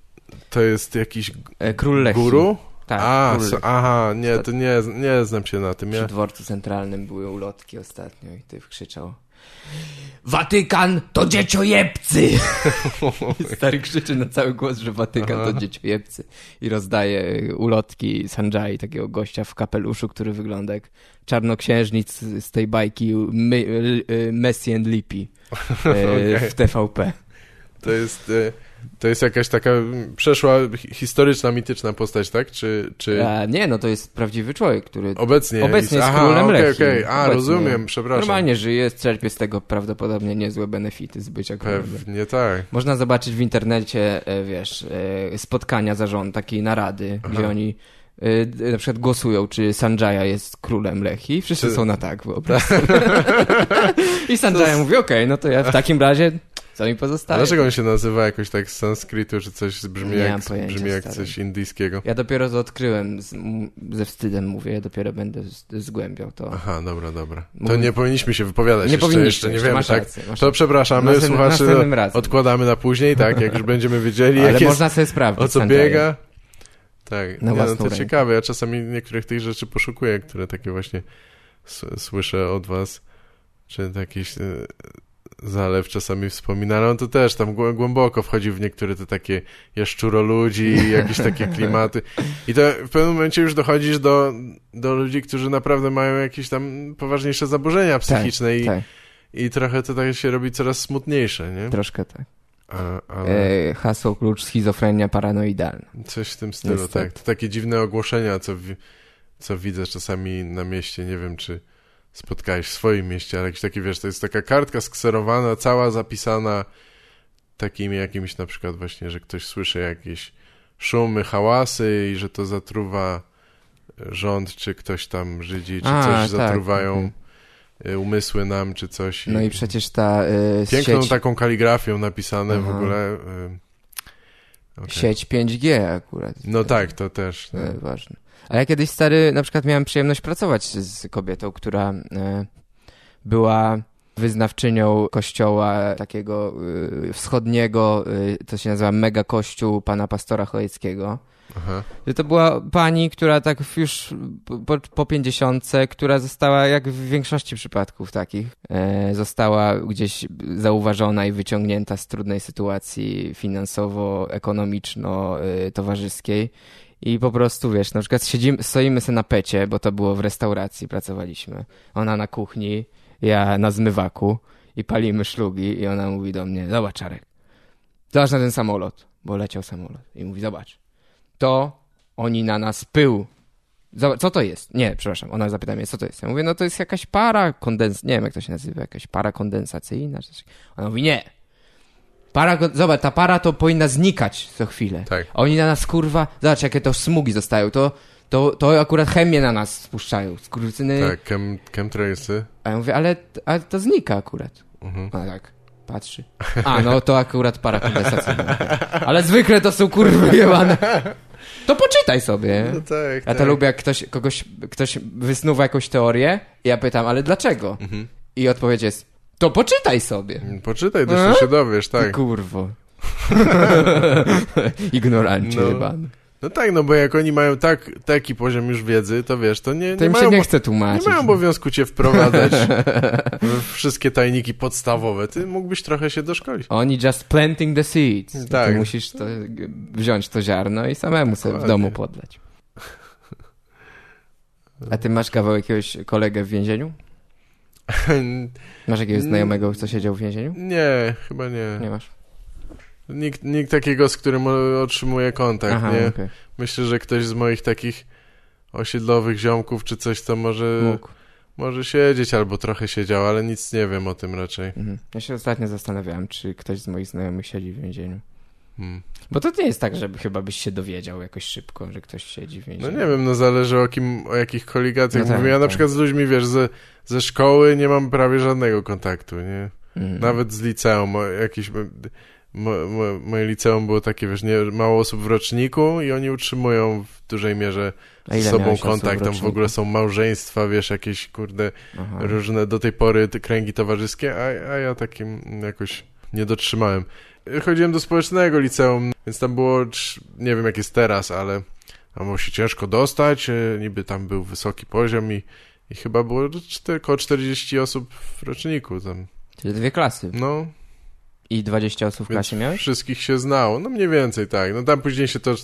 To jest jakiś e, Król Lechi. guru? Tak, A, so, aha, nie, to nie, nie znam się na tym. Przy dworcu centralnym były ulotki ostatnio i ty krzyczał Watykan to dzieciojebcy! Stary krzyczy na cały głos, że Watykan Aha. to dzieciojebcy. I rozdaje ulotki Sanjay, takiego gościa w kapeluszu, który wygląda jak czarnoksiężnic z tej bajki Messi and Lippi okay. w TVP. To jest... E, to jest jakaś taka przeszła historyczna, mityczna postać, tak? Czy, czy... A, nie, no to jest prawdziwy człowiek, który obecnie, obecnie jest, Aha, królem okay, Lechii. Okay. A, obecnie. rozumiem, przepraszam. Normalnie żyje, czerpie z tego prawdopodobnie niezłe benefity z bycia królem. Pewnie tak. Można zobaczyć w internecie, e, wiesz, e, spotkania zarządu, takiej narady, Aha. gdzie oni e, na przykład głosują, czy Sanjaya jest królem Lechi. Wszyscy czy... są na tak, wyobraź I Sanjaya mówi, okej, okay, no to ja w takim razie co mi pozostaje? Dlaczego on się nazywa jakoś tak z sanskrytu, czy coś brzmi nie jak, brzmi jak coś indyjskiego? Ja dopiero to odkryłem, z, ze wstydem mówię, ja dopiero będę zgłębiał to. Aha, dobra, dobra. To nie powinniśmy się wypowiadać nie jeszcze, powinniśmy, jeszcze nie wiemy, tak? Rację, to przepraszamy, następnym, słuchaczy, następnym odkładamy na później, tak, jak już będziemy wiedzieli, Ale można jest, sobie sprawdzić. O co biega. Tak, na nie, no to rękę. ciekawe, ja czasami niektórych tych rzeczy poszukuję, które takie właśnie słyszę od was czy jakiś e, zalew czasami wspominany, on to też tam głęboko wchodzi w niektóre te takie jaszczuro ludzi i jakieś takie klimaty. I to w pewnym momencie już dochodzisz do, do ludzi, którzy naprawdę mają jakieś tam poważniejsze zaburzenia tak, psychiczne tak, i, tak. i trochę to tak się robi coraz smutniejsze, nie? Troszkę tak. A, ale... e, hasło klucz schizofrenia paranoidalna. Coś w tym stylu, Niestety. tak. To takie dziwne ogłoszenia, co, co widzę czasami na mieście, nie wiem czy spotkałeś w swoim mieście, ale jakiś taki, wiesz, to jest taka kartka skserowana, cała zapisana takimi jakimiś na przykład właśnie, że ktoś słyszy jakieś szumy, hałasy i że to zatruwa rząd, czy ktoś tam Żydzi, czy A, coś tak. zatruwają mhm. umysły nam, czy coś. No i przecież ta y, Piękną sieć... taką kaligrafią napisane Aha. w ogóle. Y, okay. Sieć 5G akurat. No tak, to też. No. Ważne. Ale ja kiedyś stary, na przykład miałem przyjemność pracować z kobietą, która e, była wyznawczynią kościoła takiego y, wschodniego, y, to się nazywa mega kościół pana pastora Chojeckiego. Aha. To była pani, która tak już po, po 50, która została, jak w większości przypadków takich, e, została gdzieś zauważona i wyciągnięta z trudnej sytuacji finansowo-ekonomiczno-towarzyskiej i po prostu, wiesz, na przykład siedzimy, stoimy sobie na pecie, bo to było w restauracji, pracowaliśmy. Ona na kuchni, ja na zmywaku i palimy szlugi i ona mówi do mnie, zobacz Czarek, zobacz na ten samolot, bo leciał samolot. I mówi, zobacz, to oni na nas pył. Zobacz, co to jest? Nie, przepraszam, ona zapyta mnie, co to jest? Ja mówię, no to jest jakaś para kondens... Nie wiem, jak to się nazywa, jakaś para kondensacyjna. Ona mówi, nie, Para, zobacz, ta para to powinna znikać co chwilę. Tak. Oni na nas, kurwa, zobacz, jakie to smugi zostają, to, to, to akurat chemię na nas spuszczają. Skurwysyny... Tak, chem, chemtrailsy. A ja mówię, ale, ale to znika akurat. Mhm. A tak, patrzy. A, no to akurat para kondensacyjna. Ale zwykle to są kurwy jebane. To poczytaj sobie. No tak, ja to tak. lubię, jak ktoś, kogoś, ktoś wysnuwa jakąś teorię i ja pytam, ale dlaczego? Mhm. I odpowiedź jest, to poczytaj sobie. Poczytaj, to e? się dowiesz, tak. Kurwo. Ignorancie no. No tak, no bo jak oni mają tak, taki poziom już wiedzy, to wiesz, to nie, to nie mają, się nie chce tłumaczyć. Nie mają obowiązku cię wprowadzać w wszystkie tajniki podstawowe. Ty mógłbyś trochę się doszkolić. Oni just planting the seeds. Tak. Ty musisz to, wziąć to ziarno i samemu sobie w domu podlać. A ty masz kawał jakiegoś kolegę w więzieniu? Masz jakiegoś znajomego, co siedział w więzieniu? Nie, chyba nie. Nie masz? Nikt, nikt takiego, z którym otrzymuję kontakt, Aha, nie? Okay. Myślę, że ktoś z moich takich osiedlowych ziomków czy coś, to może... Mógł. Może siedzieć, albo trochę siedział, ale nic nie wiem o tym raczej. Mhm. Ja się ostatnio zastanawiałem, czy ktoś z moich znajomych siedzi w więzieniu. Hmm. Bo to nie jest tak, żeby chyba byś się dowiedział jakoś szybko, że ktoś siedzi w więzieniu. No nie wiem, no zależy o kim, o jakich koligacjach no tak, mówię. Ja tak. na przykład z ludźmi, wiesz, ze, ze szkoły nie mam prawie żadnego kontaktu, nie? Mhm. Nawet z liceum, jakiś... Mo, mo, moje liceum było takie, wiesz, nie, mało osób w roczniku i oni utrzymują w dużej mierze z sobą kontakt. Tam w ogóle są małżeństwa, wiesz, jakieś, kurde, Aha. różne do tej pory kręgi towarzyskie, a, a ja takim jakoś nie dotrzymałem chodziłem do społecznego liceum, więc tam było, nie wiem jak jest teraz, ale tam było się ciężko dostać, e, niby tam był wysoki poziom i, i chyba było około 40 osób w roczniku tam. Czyli dwie klasy. No. I 20 osób w klasie miałeś? Wszystkich się znało, no mniej więcej tak. No tam później się to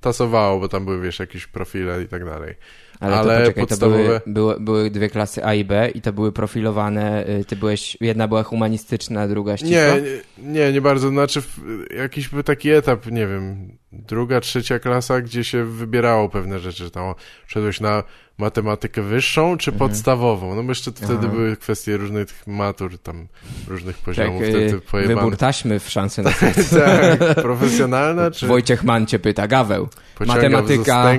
tasowało, bo tam były, wiesz, jakieś profile i tak dalej. Ale, Ale to, poczekaj, podstawowe... to były, były, były, dwie klasy A i B i to były profilowane, y, ty byłeś, jedna była humanistyczna, druga ścisła? Nie, nie, nie bardzo, znaczy jakiś był taki etap, nie wiem, druga, trzecia klasa, gdzie się wybierało pewne rzeczy, tam szedłeś na matematykę wyższą czy mhm. podstawową, no bo jeszcze wtedy Aha. były kwestie różnych matur, tam różnych poziomów, tak, wtedy pojebane. Wybór taśmy w szansę na Tak, profesjonalna czy... Wojciech Mann cię pyta, Gaweł, matematyka,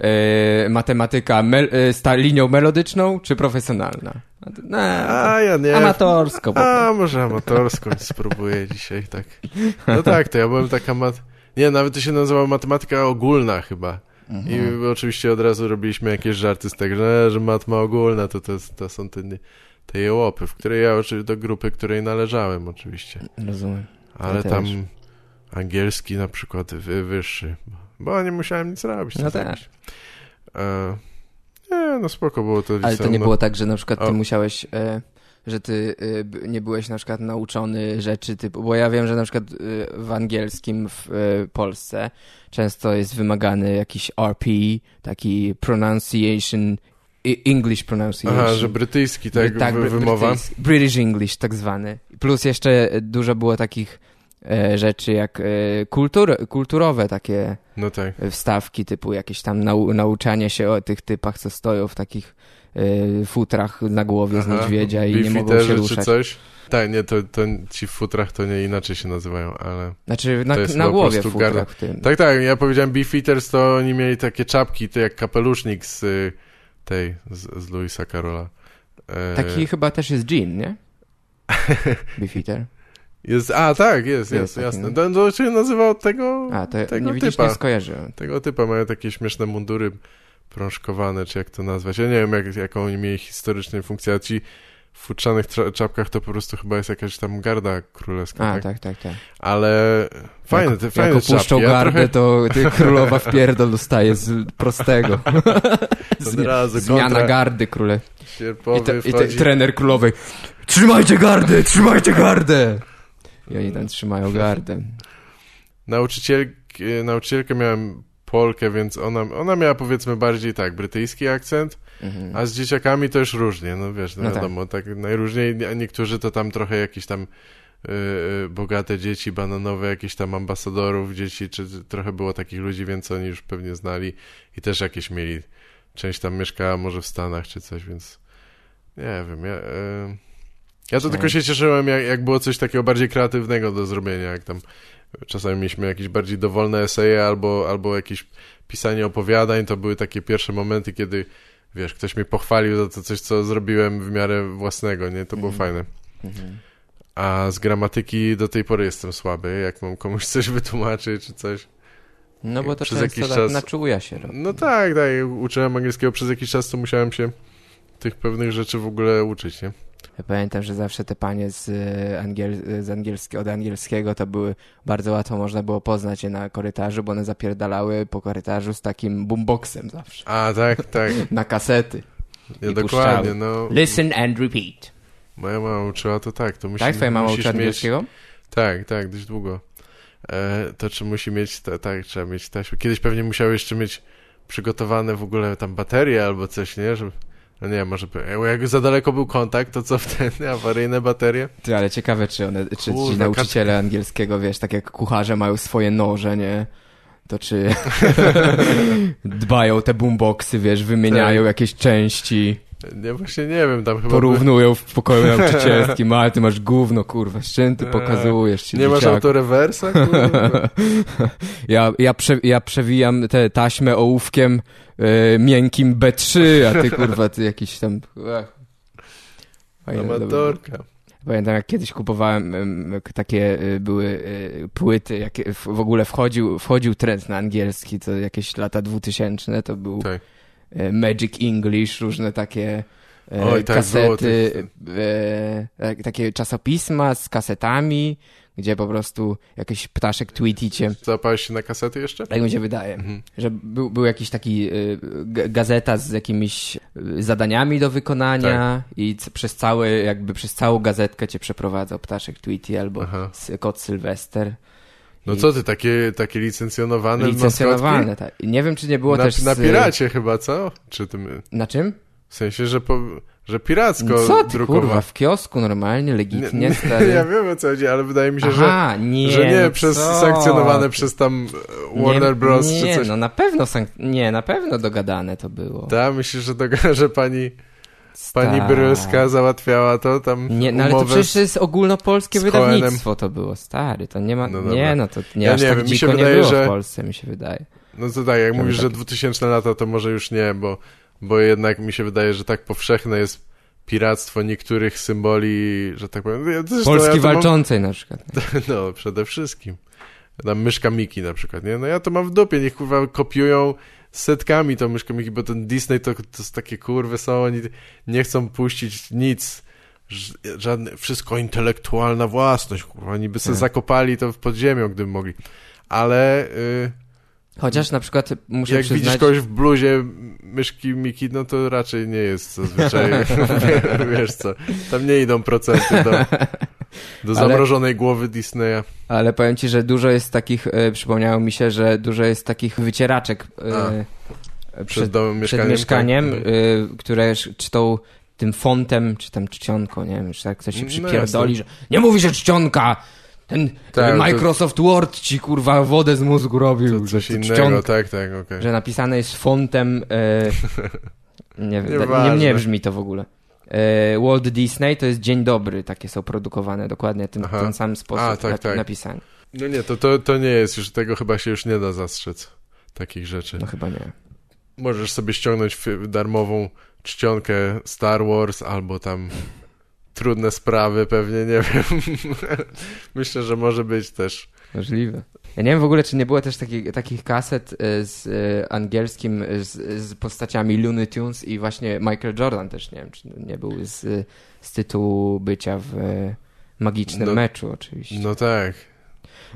e, matematyka mel, e, linią melodyczną czy profesjonalna? Nie, a ja nie. Amatorsko. A, może amatorsko spróbuję dzisiaj, tak. No tak, to ja byłem taka mat... Nie, nawet to się nazywało matematyka ogólna chyba. Mhm. I oczywiście od razu robiliśmy jakieś żarty z tego, że, że matma ogólna to, to, to są te, te jełopy, w której ja oczywiście do grupy, której należałem oczywiście. Rozumiem. Ale ja tam angielski na przykład wy, wyższy, bo nie musiałem nic robić. No też. E, nie, no spoko było to. Ale to nie no. było tak, że na przykład ty o. musiałeś... E że ty y, nie byłeś na przykład nauczony rzeczy typu, bo ja wiem, że na przykład y, w angielskim w y, Polsce często jest wymagany jakiś RP, taki pronunciation, English pronunciation. Aha, że brytyjski, tak, tak wymowa. Brytyjski, British English tak zwany. Plus jeszcze dużo było takich e, rzeczy jak e, kultur, kulturowe takie no tak. wstawki, typu jakieś tam nau, nauczanie się o tych typach, co stoją w takich e, futrach na głowie Aha, z niedźwiedzia i nie mogą się ruszać. czy coś? Tak, nie, to, to ci w futrach to nie inaczej się nazywają, ale... Znaczy na, na głowie futrach w tym. Tak, tak, ja powiedziałem Beefeaters, to oni mieli takie czapki, to jak kapelusznik z tej, z, z Louisa Carola. E... Taki chyba też jest Jean, nie? Beefeater. Jest, a tak, jest, jest, jest jasne. To, to się nazywał tego A, to tego nie widzisz, typa. nie skojarzyłem. Tego typa, mają takie śmieszne mundury prążkowane, czy jak to nazwać. Ja nie wiem, jak, jaką oni mieli historycznie funkcję, ci w futrzanych czapkach to po prostu chyba jest jakaś tam garda królewska. A, tak, tak, tak. tak. Ale fajne, te fajne Jak opuszczą ja gardę, trochę... to królowa w pierdol dostaje z prostego. Zmi razu Zmiana kontra... gardy króle. I, te, I te, trener królowej. Trzymajcie gardę, trzymajcie gardę! I oni tam trzymają gardę. Nauczyciel, nauczycielkę miałem Polkę, więc ona, ona miała powiedzmy bardziej tak, brytyjski akcent, mhm. a z dzieciakami to już różnie, no wiesz, no, no tak. wiadomo, tak. tak najróżniej, a niektórzy to tam trochę jakieś tam yy, bogate dzieci bananowe, jakieś tam ambasadorów dzieci, czy trochę było takich ludzi, więc oni już pewnie znali i też jakieś mieli, część tam mieszkała może w Stanach czy coś, więc nie wiem, ja... Yy, ja to tylko się cieszyłem, jak, jak było coś takiego bardziej kreatywnego do zrobienia, jak tam Czasami mieliśmy jakieś bardziej dowolne eseje albo, albo jakieś pisanie opowiadań. To były takie pierwsze momenty, kiedy wiesz, ktoś mnie pochwalił za to coś, co zrobiłem w miarę własnego, nie? To było mhm. fajne. Mhm. A z gramatyki do tej pory jestem słaby, jak mam komuś coś wytłumaczyć czy coś. No bo to przez jakiś tak czas... na się robi. No tak, tak. Uczyłem angielskiego przez jakiś czas, to musiałem się tych pewnych rzeczy w ogóle uczyć, nie? Ja pamiętam, że zawsze te panie z, e, angiel, z angielski, od angielskiego to były bardzo łatwo można było poznać je na korytarzu, bo one zapierdalały po korytarzu z takim boomboxem zawsze. A, tak, tak. na kasety. Ja, dokładnie, no. Listen and repeat. Moja mama uczyła to tak. To musi, tak, twoja mama uczyła angielskiego? Tak, tak, dość długo. E, to czy musi mieć, tak, trzeba mieć taśmę. Kiedyś pewnie musiał jeszcze mieć przygotowane w ogóle tam baterie albo coś, nie? Żeby no nie, może jak za daleko był kontakt, to co wtedy? Awaryjne baterie? Ty, ale ciekawe, czy one, czy ci nauczyciele angielskiego, wiesz, tak jak kucharze mają swoje noże, nie? To czy dbają te boomboxy, wiesz, wymieniają tak. jakieś części. Ja właśnie nie wiem, tam chyba... Porównują w pokoju nauczycielskim, ale ty masz gówno, kurwa, z czym ty eee, pokazujesz? Ci nie masz autorewersa, kurwa? ja, ja, prze, ja przewijam tę taśmę ołówkiem e, miękkim B3, a ty, kurwa, ty jakiś tam... Amatorka. Pamiętam, jak kiedyś kupowałem takie y, były płyty, jak w ogóle wchodził, wchodził trend na angielski, to jakieś lata dwutysięczne, to był... Tak E, Magic English, różne takie e, Oj, tak kasety, e, takie czasopisma z kasetami, gdzie po prostu jakiś ptaszek tweeticie. Zapałeś się na kasety jeszcze? Tak mi się wydaje, mhm. że był, był jakiś taki gazeta z jakimiś zadaniami do wykonania tak. i przez cały, jakby przez całą gazetkę cię przeprowadzał ptaszek tweety albo Aha. kot Sylwester. No co ty, takie, takie licencjonowane Licencjonowane, tak. Nie wiem, czy nie było na, też... Na piracie chyba, co? Czy tym... Na czym? W sensie, że, po, że piracko co ty, drukowa... kurwa, w kiosku normalnie, legitnie, nie, stary. Ja wiem o co chodzi, ale wydaje mi się, Aha, że nie, że nie no przez co? sankcjonowane przez tam e, Warner nie, Bros. Nie, czy coś. no na pewno sank... nie, na pewno dogadane to było. Tak, myślisz, że, doga... że pani... Pani Bryska załatwiała to tam Nie, no ale to przecież jest ogólnopolskie wydawnictwo to było, stary, to nie ma, no nie no, to nie ja aż nie tak wiem, mi się wydaje, było że... w Polsce, mi się wydaje. No to tak, jak mówisz, tak... że 2000 lata, to może już nie, bo, bo jednak mi się wydaje, że tak powszechne jest piractwo niektórych symboli, że tak powiem. Ja Polski ja walczącej mam... na przykład. No, przede wszystkim. Tam myszka Miki na przykład, nie? No ja to mam w dupie, niech kurwa kopiują setkami tą myszką Miki, bo ten Disney to, to jest takie kurwy są, oni nie chcą puścić nic, żadne, wszystko intelektualna własność, kurwa, oni by sobie tak. zakopali to w podziemią, gdyby mogli. Ale... Yy, Chociaż na przykład muszę Jak przyznać... widzisz kogoś w bluzie myszki Miki, no to raczej nie jest zazwyczaj, wiesz co, tam nie idą procenty do, do zamrożonej ale, głowy Disneya. Ale powiem ci, że dużo jest takich, e, przypomniało mi się, że dużo jest takich wycieraczek e, przed, przed, domem, przed mieszkaniem, tak? e, które czytą tym fontem, czy tam czcionką, nie wiem, czy tak ktoś się no przypierdoli, no że nie mówi, że czcionka! Ten, tak, Microsoft to... Word ci kurwa wodę z mózgu robił. To coś innego, czcionka, tak, tak, okay. Że napisane jest fontem. E, nie, wiem, nie, nie brzmi to w ogóle. E, Walt Disney to jest Dzień Dobry, takie są produkowane dokładnie tym, ten sam sposób A, tak, tak. napisania. No nie, to, to, to nie jest już, tego chyba się już nie da zastrzec, takich rzeczy. No chyba nie. Możesz sobie ściągnąć darmową czcionkę Star Wars albo tam trudne sprawy pewnie, nie wiem. Myślę, że może być też. Możliwe. Ja nie wiem w ogóle, czy nie było też taki, takich kaset e, z e, angielskim, z, z, postaciami Looney Tunes i właśnie Michael Jordan też, nie wiem, czy nie był z, z tytułu bycia w magicznym no, meczu oczywiście. No tak.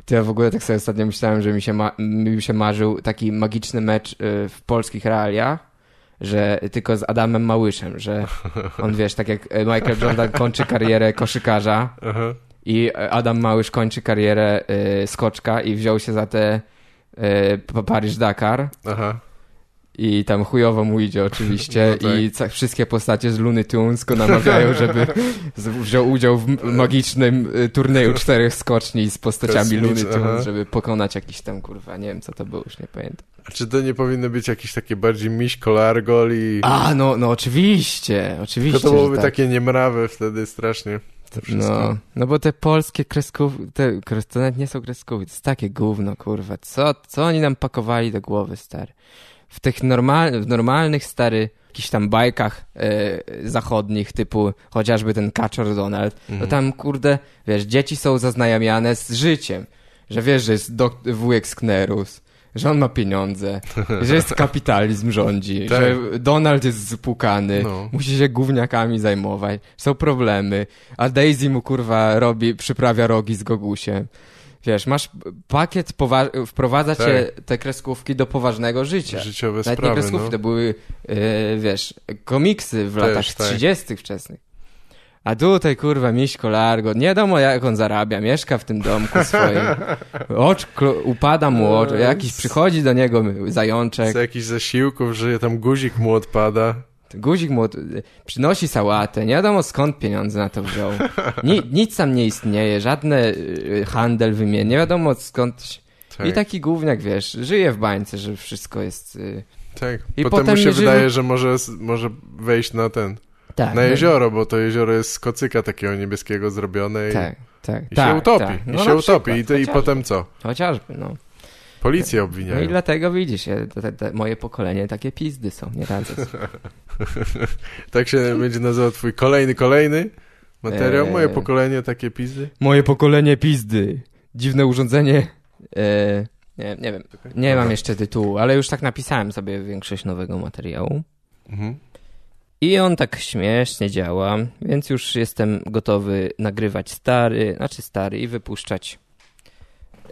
To ja w ogóle tak sobie ostatnio myślałem, że mi się, ma, mi się marzył taki magiczny mecz w polskich realiach, że tylko z Adamem Małyszem, że on wiesz, tak jak Michael Jordan kończy karierę koszykarza i Adam Małysz kończy karierę y, skoczka i wziął się za te y, Paryż-Dakar. Aha. I tam chujowo mu idzie oczywiście no tak. i ca- wszystkie postacie z Looney Tunes go namawiają, żeby wziął udział w magicznym y, turnieju czterech skoczni z postaciami Looney Tunes, aha. żeby pokonać jakiś tam, kurwa, nie wiem co to było, już nie pamiętam. A czy to nie powinno być jakieś takie bardziej miś, kolargol i... A, no, no oczywiście, oczywiście, To, to byłoby tak. takie niemrawe wtedy strasznie. No, no bo te polskie kreskówki, te, to nawet nie są kreskówki, to jest takie gówno, kurwa. Co, co oni nam pakowali do głowy, stary? w tych normal, w normalnych, stary, jakichś tam bajkach e, zachodnich, typu chociażby ten Kaczor Donald, mhm. to tam, kurde, wiesz, dzieci są zaznajamiane z życiem. Że wiesz, że jest dok- wujek Sknerus, że on ma pieniądze, że jest kapitalizm rządzi, tak. że Donald jest zapukany, no. musi się gówniakami zajmować, są problemy, a Daisy mu kurwa robi, przyprawia rogi z Gogusiem. Wiesz, masz pakiet, wprowadza tak. cię te kreskówki do poważnego życia. Życiowe Nawet sprawy, nie kreskówki, no. to były, yy, wiesz, komiksy w Też, latach tak. 30 wczesnych. A tutaj, kurwa, Miśko Largo, nie wiadomo jak on zarabia, mieszka w tym domku swoim. Ocz, upada mu ocz, jakiś przychodzi do niego zajączek. Z jakichś zasiłków, że tam guzik mu odpada. Guzik mu przynosi sałatę, nie wiadomo skąd pieniądze na to wziął. Ni, nic tam nie istnieje, żadny handel wymienny, nie wiadomo skąd... Tak. I taki gówniak, wiesz, żyje w bańce, że wszystko jest... Y, tak, I potem, potem mu się wydaje, że może, może wejść na ten... Tak, na no jezioro, bo to jezioro jest z kocyka takiego niebieskiego zrobione i, tak, tak, i tak, się utopi. Tak. No I się utopi. I, I potem co? Chociażby, no. Policję obwiniają. No i dlatego widzisz, te, te, moje pokolenie takie pizdy są, nie radzę tak się będzie nazywał twój kolejny, kolejny materiał? Moje eee. pokolenie takie pizdy? Moje pokolenie pizdy. Dziwne urządzenie. Eee, nie, nie wiem. Nie mam jeszcze tytułu, ale już tak napisałem sobie większość nowego materiału. Mhm. I on tak śmiesznie działa, więc już jestem gotowy nagrywać stary, znaczy stary i wypuszczać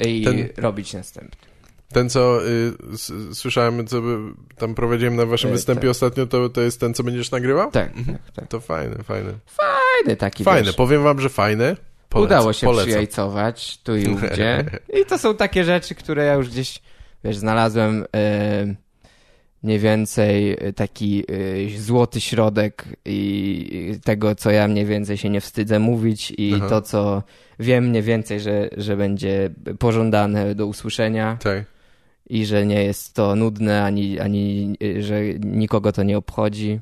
i Ten... robić następny. Ten, co y, słyszałem, co tam prowadziłem na waszym e, występie tak. ostatnio, to, to jest ten, co będziesz nagrywał? Tak, mhm. tak, tak. To fajne, fajne. Fajny taki Fajne, wiesz. powiem wam, że fajne. Polecam, Udało się polecam. przyjajcować tu i ówdzie. I to są takie rzeczy, które ja już gdzieś, wiesz, znalazłem y, mniej więcej taki y, złoty środek i tego, co ja mniej więcej się nie wstydzę mówić i Aha. to, co wiem mniej więcej, że, że będzie pożądane do usłyszenia. Tak i że nie jest to nudne, ani, ani że nikogo to nie obchodzi.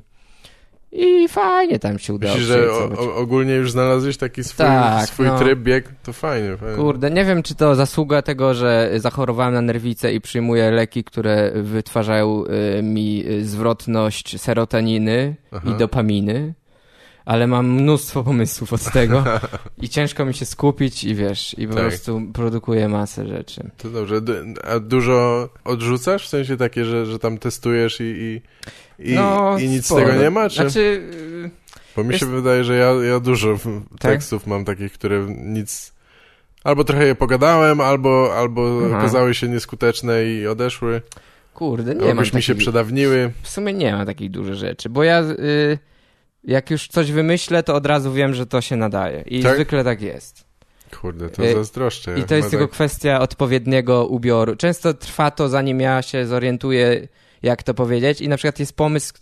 I fajnie tam się udało. Myślisz, że o, ogólnie już znalazłeś taki swój, tak, swój no. tryb, bieg? To fajnie, fajnie. Kurde, nie wiem, czy to zasługa tego, że zachorowałem na nerwicę i przyjmuję leki, które wytwarzają y, mi zwrotność serotoniny Aha. i dopaminy ale mam mnóstwo pomysłów od tego i ciężko mi się skupić i wiesz, i po tak. prostu produkuję masę rzeczy. To dobrze. A dużo odrzucasz? W sensie takie, że, że tam testujesz i, i, i, no, i nic sporo. z tego nie ma? Czy... Znaczy... Y, Bo mi się wydaje, że ja, ja dużo tak? tekstów mam takich, które nic Albo trochę je pogadałem, albo, albo okazały się nieskuteczne i odeszły. Kurde, nie ma. mi się przedawniły. W sumie nie ma takich dużych rzeczy, bo ja y, jak już coś wymyślę, to od razu wiem, że to się nadaje. I tak? zwykle tak jest. Kurde, to y, zazdroszczę. I to jest tylko tak... kwestia odpowiedniego ubioru. Często trwa to, zanim ja się zorientuję, jak to powiedzieć. I na przykład jest pomysł,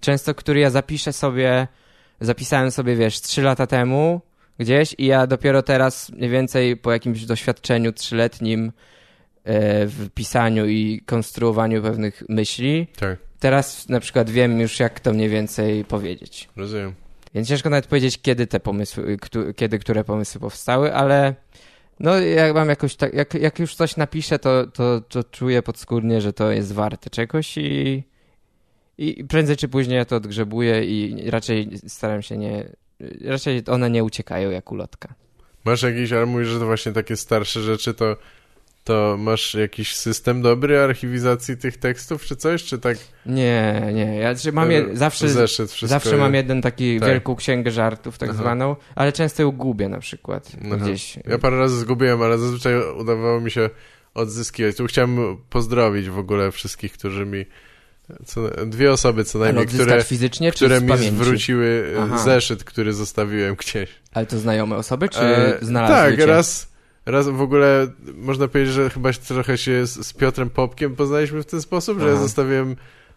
często, który ja zapiszę sobie, zapisałem sobie, wiesz, trzy lata temu gdzieś i ja dopiero teraz, mniej więcej po jakimś doświadczeniu trzyletnim e, w pisaniu i konstruowaniu pewnych myśli, tak. Teraz na przykład wiem już, jak to mniej więcej powiedzieć. Rozumiem. Więc ciężko nawet powiedzieć, kiedy te pomysły, kiedy które pomysły powstały, ale no jak mam jakoś tak, jak, jak już coś napiszę, to, to, to czuję podskórnie, że to jest warte czegoś i, i prędzej czy później ja to odgrzebuję i raczej staram się nie, raczej one nie uciekają jak ulotka. Masz jakiś, ale mówisz, że to właśnie takie starsze rzeczy, to to masz jakiś system dobry archiwizacji tych tekstów, czy coś, czy tak? Nie, nie, ja znaczy mam je, zawsze, Zeszyt, zawsze mam jeden taki tak. wielką księgę żartów, tak Aha. zwaną, ale często ją gubię na przykład Aha. gdzieś. Ja parę razy zgubiłem, ale zazwyczaj udawało mi się odzyskiwać. Tu chciałem pozdrowić w ogóle wszystkich, którzy mi co, dwie osoby co najmniej, które, fizycznie, które mi zwróciły Aha. zeszyt, który zostawiłem gdzieś. Ale to znajome osoby, czy e, znalazły Tak, cię? raz raz w ogóle można powiedzieć, że chyba trochę się z, z Piotrem Popkiem poznaliśmy w ten sposób, Aha. że ja zostawiłem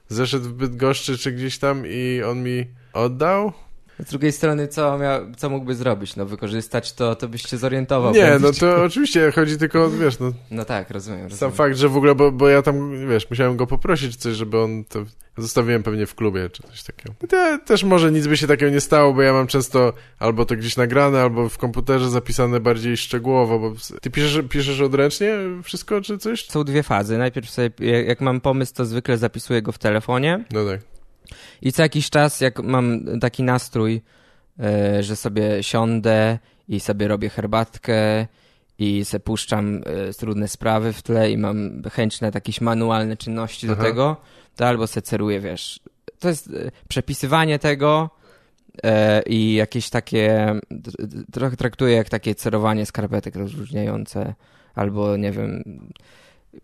zeszyt w Bydgoszczy czy gdzieś tam i on mi oddał. Z drugiej strony, co, miał, co mógłby zrobić? No, wykorzystać to, to byś się zorientował. Nie, no to oczywiście chodzi tylko o, wiesz, no. No tak, rozumiem. rozumiem. Sam fakt, że w ogóle, bo, bo ja tam, wiesz, musiałem go poprosić coś, żeby on to zostawiłem pewnie w klubie, czy coś takiego. Te, też może nic by się takiego nie stało, bo ja mam często albo to gdzieś nagrane, albo w komputerze zapisane bardziej szczegółowo, bo ty piszesz, piszesz odręcznie wszystko, czy coś? Są dwie fazy. Najpierw sobie, jak mam pomysł, to zwykle zapisuję go w telefonie. No tak. I co jakiś czas, jak mam taki nastrój, e, że sobie siądę i sobie robię herbatkę i se puszczam e, trudne sprawy w tle i mam chęć na jakieś manualne czynności Aha. do tego, to albo se ceruję, wiesz, to jest e, przepisywanie tego i jakieś takie, trochę traktuję jak takie cerowanie skarpetek rozróżniające, albo nie wiem,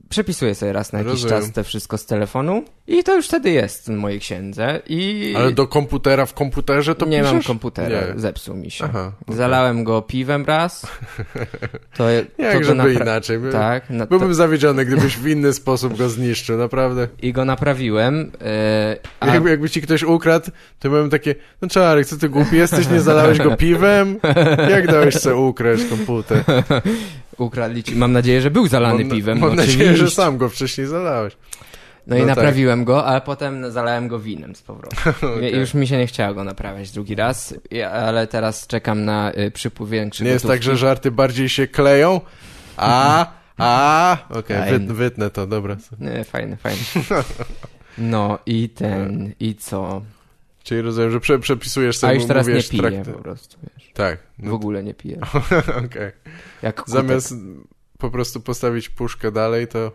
przepisuję sobie raz na jakiś Rozumiem. czas te wszystko z telefonu i to już wtedy jest w mojej księdze. I... Ale do komputera w komputerze to Nie piszesz? mam komputera, nie. zepsuł mi się. Aha, okay. Zalałem go piwem raz. To, Jak to żeby inaczej. By... Tak. No, Byłbym to... zawiedziony, gdybyś w inny sposób go zniszczył, naprawdę. I go naprawiłem. Yy, a... Jakby, jakby ci ktoś ukradł, to byłem takie, no Czarek, co ty głupi jesteś, nie zalałeś go piwem? Jak dałeś sobie ukraść komputer? ukradli ci. Mam nadzieję, że był zalany mam, piwem. Mam nadzieję, że sam go wcześniej zalałeś. No, no i tak. naprawiłem go, ale potem zalałem go winem z powrotem. okay. Już mi się nie chciało go naprawiać drugi raz, ale teraz czekam na y, przypływ większy. Nie jest tak, że żarty bardziej się kleją? A, a, okej, okay, wyt, wytnę to, dobra. Nie, fajne, fajne. No i ten, i co? Czyli rozumiem, że prze, przepisujesz sobie, A już teraz nie piję trakty. po prostu, wiesz. Tak. No w ogóle nie piję. Okej. Okay. Zamiast po prostu postawić puszkę dalej, to,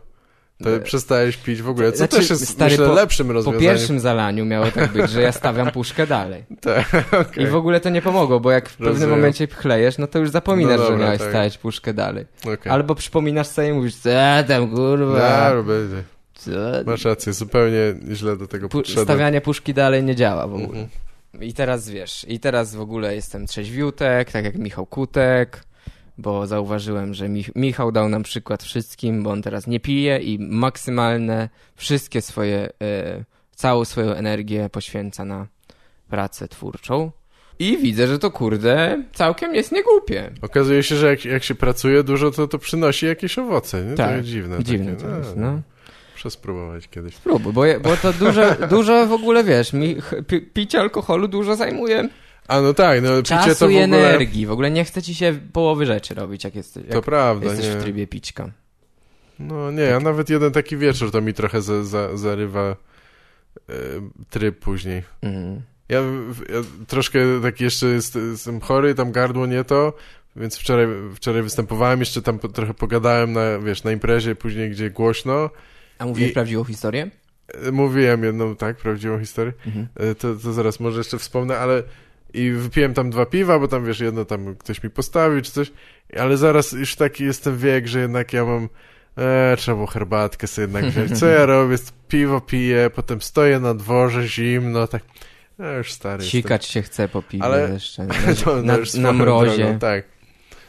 to no. przestajesz pić w ogóle, co znaczy, też jest stary, myślę, po, lepszym rozwiązaniem. Po pierwszym zalaniu miało tak być, że ja stawiam puszkę dalej. tak, okay. I w ogóle to nie pomogło, bo jak w rozumiem. pewnym momencie chlejesz, no to już zapominasz, no dobra, że miałeś tak. stawiać puszkę dalej. Okay. Albo przypominasz sobie i mówisz, co tam kurwa. Będzie. Masz rację, zupełnie źle do tego podszedłem. Stawianie puszki dalej nie działa w ogóle. -hmm. I teraz wiesz, i teraz w ogóle jestem trzeźwiutek, tak jak Michał Kutek, bo zauważyłem, że Mich Michał dał nam przykład wszystkim, bo on teraz nie pije i maksymalne wszystkie swoje, e, całą swoją energię poświęca na pracę twórczą. I widzę, że to kurde całkiem jest niegłupie. Okazuje się, że jak, jak się pracuje dużo, to to przynosi jakieś owoce. Nie? Tak, to jest dziwne. Dziwne takie. to jest, no. no. Muszę spróbować kiedyś. Spróbuj, bo, bo to dużo, dużo w ogóle, wiesz, mi, pi, picie alkoholu dużo zajmuje a no tak, no Czasu picie to w ogóle... energii. W ogóle nie chce ci się połowy rzeczy robić, jak, jest, jak to prawda, jesteś nie. w trybie pićka. No nie, a nawet jeden taki wieczór to mi trochę za, za, zarywa e, tryb później. Mhm. Ja, ja, troszkę tak jeszcze jest, jestem chory, tam gardło nie to, więc wczoraj, wczoraj występowałem, jeszcze tam po, trochę pogadałem na, wiesz, na imprezie później, gdzie głośno. A mówiłeś I... prawdziwą historię? Mówiłem jedną, tak, prawdziwą historię. Mhm. E, to, to zaraz może jeszcze wspomnę, ale i wypiłem tam dwa piwa, bo tam, wiesz, jedno tam ktoś mi postawił czy coś, ale zaraz już taki jestem wiek, że jednak ja mam e, trzeba było herbatkę sobie jednak wziąć. Co ja robię? Piwo piję, potem stoję na dworze, zimno, tak no już stary Sikać jestem. się chce po piwie Ale... jeszcze. No, na, no na mrozie. Drogą, tak.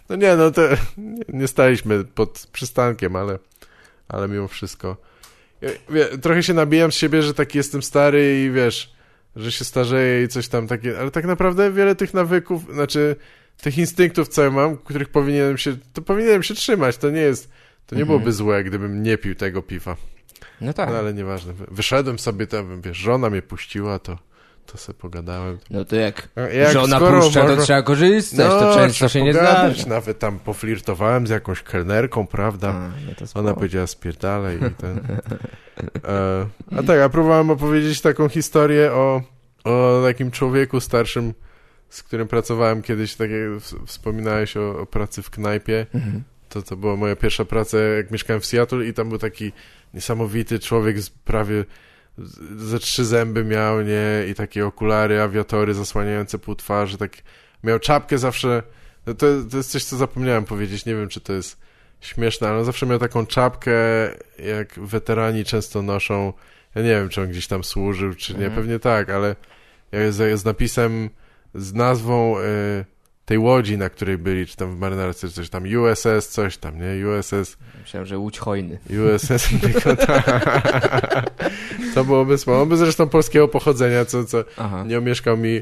No nie, no to nie, nie staliśmy pod przystankiem, ale, ale mimo wszystko. Wie, trochę się nabijam z siebie, że taki jestem stary i wiesz, że się starzeję i coś tam takie, ale tak naprawdę wiele tych nawyków, znaczy tych instynktów, co ja mam, których powinienem się, to powinienem się trzymać, to nie jest, to nie mhm. byłoby złe, gdybym nie pił tego piwa. No tak. No ale nieważne. Wyszedłem sobie tam, wiesz, żona mnie puściła, to to sobie pogadałem. No to jak, jak żona puszcza, może... to trzeba korzystać, no, to często się nie zdarza. Nawet tam poflirtowałem z jakąś kelnerką, prawda? A, no Ona powiedziała spierdalej i ten... e, a tak, a próbowałem opowiedzieć taką historię o, o takim człowieku starszym, z którym pracowałem kiedyś, tak jak wspominałeś o, o pracy w knajpie. Mhm. To, to była moja pierwsza praca, jak mieszkałem w Seattle i tam był taki niesamowity człowiek z prawie ze trzy zęby miał, nie, i takie okulary, awiatory zasłaniające pół twarzy, tak, miał czapkę zawsze, no to, to jest coś, co zapomniałem powiedzieć, nie wiem, czy to jest śmieszne, ale on zawsze miał taką czapkę, jak weterani często noszą, ja nie wiem, czy on gdzieś tam służył, czy nie, mhm. pewnie tak, ale z, z napisem, z nazwą y, tej łodzi, na której byli, czy tam w marynarce, czy coś tam, USS, coś tam, nie, USS. Myślałem, że Łódź Hojny. USS, tylko To byłoby słowo. On by zresztą polskiego pochodzenia, co, co nie omieszkał mi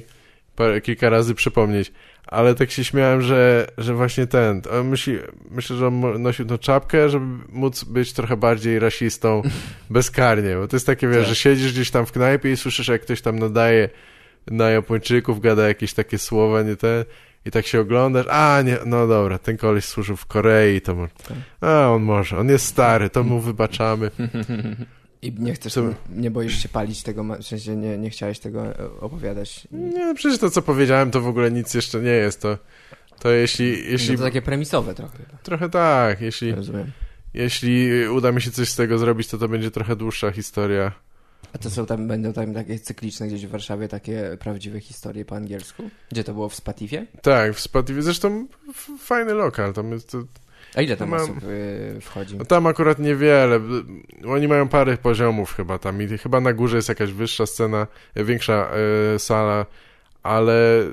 parę, kilka razy przypomnieć. Ale tak się śmiałem, że, że właśnie ten, myśli, myślę, że on nosił tą czapkę, żeby móc być trochę bardziej rasistą bezkarnie, bo to jest takie, wiesz, tak. że siedzisz gdzieś tam w knajpie i słyszysz, jak ktoś tam nadaje na Japończyków, gada jakieś takie słowa, nie te i tak się oglądasz, a nie, no dobra, ten koleś służył w Korei, to może, tak. a on może, on jest stary, to mu wybaczamy. I nie chcesz, co? nie boisz się palić tego, w sensie nie, nie chciałeś tego e, opowiadać? Nie, przecież to, co powiedziałem, to w ogóle nic jeszcze nie jest, to, to jeśli... jeśli... No to takie premisowe trochę. Trochę tak, jeśli... Rozumiem. Jeśli uda mi się coś z tego zrobić, to to będzie trochę dłuższa historia. A to są tam, będą tam takie cykliczne gdzieś w Warszawie takie prawdziwe historie po angielsku? Gdzie to było? W Spativie? Tak, w Spativie. Zresztą fajny lokal. Tam jest to... A ile tam osób y, wchodzi? No tam akurat niewiele. Oni mają parę poziomów chyba tam i chyba na górze jest jakaś wyższa scena, większa y, sala ale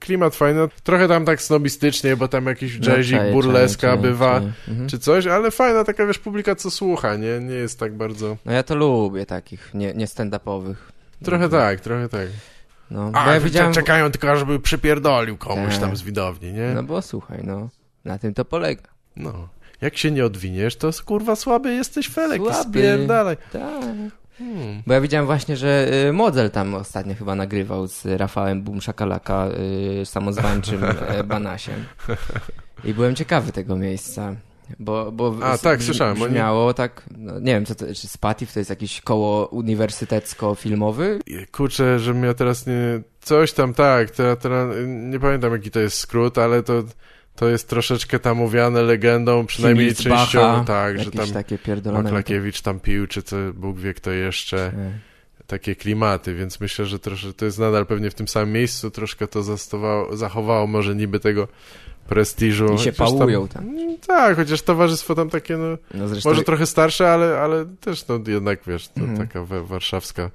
klimat fajny. Trochę tam tak snobistycznie, bo tam jakiś no, jazzik, no, burleska czaję, bywa, czaję. Mhm. czy coś, ale fajna taka, wiesz, publika, co słucha, nie? Nie jest tak bardzo... No ja to lubię takich, nie, nie stand-upowych. Trochę tak, trochę tak. No, A, ja widziałem... czekają tylko, żeby przypierdolił komuś tak. tam z widowni, nie? No bo słuchaj, no, na tym to polega. No. Jak się nie odwiniesz, to kurwa słaby jesteś Felek słaby. i spierdalaj. Tak. Hmm. Bo ja widziałem właśnie, że y, model tam ostatnio chyba nagrywał z Rafałem Bumszakalaka y, samozwańczym y, Banasiem. I byłem ciekawy tego miejsca. Bo, bo A, tak, słyszałem. Brzmiało oni... tak, no, nie wiem, co to, czy Spatif to jest jakiś koło uniwersytecko-filmowy? Kurczę, że ja teraz nie... Coś tam, tak, teraz, teraz nie pamiętam jaki to jest skrót, ale to to jest troszeczkę tam mówiane legendą, przynajmniej częścią, Bacha, tak, że tam takie Maklakiewicz tam pił, czy co, Bóg wie kto jeszcze. Takie klimaty, więc myślę, że to jest nadal pewnie w tym samym miejscu, troszkę to zachowało może niby tego prestiżu. I się pałują tam, tam. Mm, tak, chociaż towarzystwo tam takie, no, no zresztą... może trochę starsze, ale, ale też no jednak, wiesz, to mhm. taka warszawska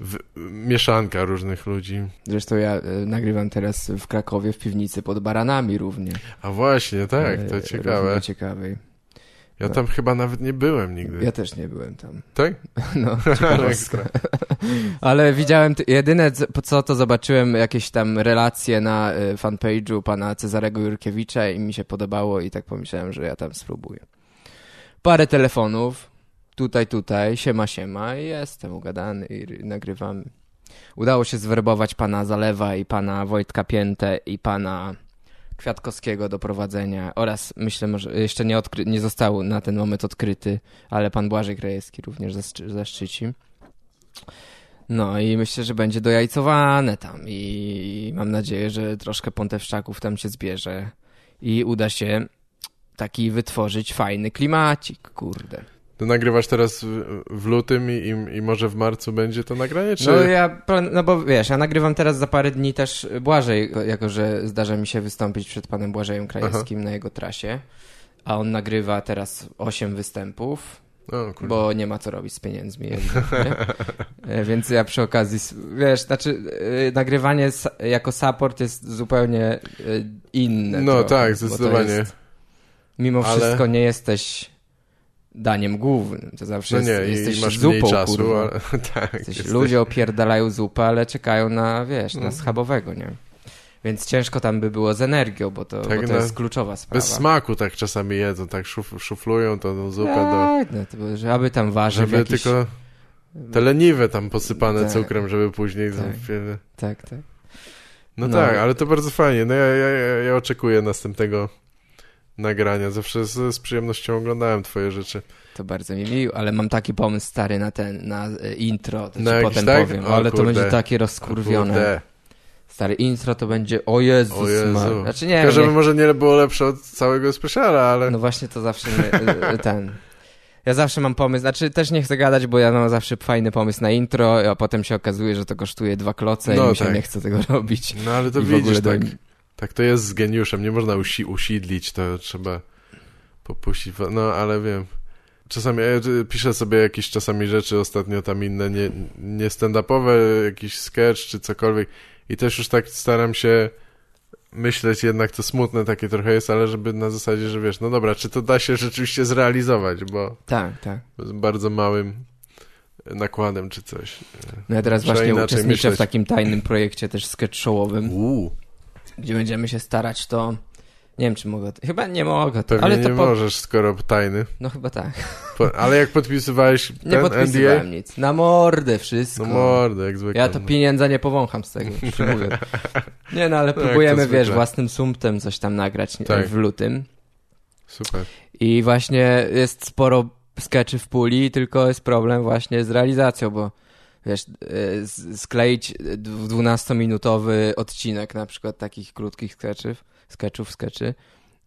w, mieszanka różnych ludzi. Zresztą ja y, nagrywam teraz w Krakowie w piwnicy pod baranami równie. A właśnie, tak, to e, ciekawe. ciekawej. Ja no. tam chyba nawet nie byłem nigdy. Ja też nie byłem tam. Tak? No, Ale widziałem, jedyne co to zobaczyłem jakieś tam relacje na y, fanpage'u pana Cezarego Jurkiewicza i mi się podobało i tak pomyślałem, że ja tam spróbuję. Parę telefonów, tutaj, tutaj, siema, siema jestem ugadany i nagrywamy. Udało się zwerbować pana Zalewa i pana Wojtka Piętę i pana Kwiatkowskiego do prowadzenia oraz myślę, że jeszcze nie, odkry- nie został na ten moment odkryty, ale pan Błażej Krajewski również zaszczyci. No i myślę, że będzie dojajcowane tam i mam nadzieję, że troszkę Pontewszczaków tam się zbierze i uda się taki wytworzyć fajny klimacik, kurde. To nagrywasz teraz w, w lutym i, i, i, może w marcu będzie to nagranie, czy... No ja, no bo wiesz, ja nagrywam teraz za parę dni też Błażej, jako że zdarza mi się wystąpić przed panem Błażejem Krajewskim Aha. na jego trasie, a on nagrywa teraz 8 występów, o, bo nie ma co robić z pieniędzmi. E, więc ja przy okazji, wiesz, znaczy e, nagrywanie jako support jest zupełnie e, inne. No trochę, tak, zdecydowanie. Jest, mimo Ale... wszystko nie jesteś daniem głównym. To zawsze no nie, jest, jesteś masz zupą, czasu, kurwa. Ale, tak, jesteś, jesteś... Ludzie opierdalają zupę, ale czekają na, wiesz, na no. schabowego, nie? Więc ciężko tam by było z energią, bo to, tak bo to jest kluczowa sprawa. Bez smaku tak czasami jedzą, tak szuf, szuflują tą zupę tak, do... No, to, żeby tam warzyw Żeby jakiś... tylko te leniwe tam posypane tak, cukrem, żeby później... Tak, tak, tak. No, no, tak, ale to bardzo fajnie. No ja, ja, ja oczekuję następnego nagrania. Zawsze z, z, przyjemnością oglądałem twoje rzeczy. To bardzo mi miło, ale mam taki pomysł stary na ten, na e, intro, to na potem tak? powiem, o, ale kurde. to będzie takie rozkurwione. Stary intro to będzie, o Jezus o Jezu. Znaczy nie Tylko, żeby nie... może nie było lepsze od całego speciala, ale... No właśnie to zawsze nie, e, ten... Ja zawsze mam pomysł, znaczy też nie chcę gadać, bo ja mam zawsze fajny pomysł na intro, a potem się okazuje, że to kosztuje dwa kloce no, i mi się tak. nie chce tego robić. No ale to I widzisz, tak, tak to jest z geniuszem, nie można usi usidlić, to trzeba popuścić, no ale wiem. Czasami ja piszę sobie jakieś czasami rzeczy, ostatnio tam inne, nie, nie stand-upowe, jakiś sketch czy cokolwiek i też już tak staram się myśleć jednak, to smutne takie trochę jest, ale żeby na zasadzie, że wiesz, no dobra, czy to da się rzeczywiście zrealizować, bo tak, tak. z bardzo małym nakładem czy coś. No ja teraz właśnie uczestniczę myśleć. w takim tajnym projekcie też sketch showowym, Uuu. Gdzie będziemy się starać to nie wiem, czy mogę. Chyba nie mogę. Pewnie ale nie to po... możesz, skoro tajny. No chyba tak. Po... Ale jak podpisywałeś ten Nie podpisywałem NDA? nic. Na mordę wszystko. Na mordę, jak zwykle. Ja to pieniądza nie powącham z tego, mówię. Nie no, ale tak, próbujemy, wiesz, własnym sumptem coś tam nagrać tak. w lutym. Super. I właśnie jest sporo skeczy w puli, tylko jest problem właśnie z realizacją, bo wiesz, e, skleić 12-minutowy odcinek na przykład takich krótkich sketchów sketchów, sketchy.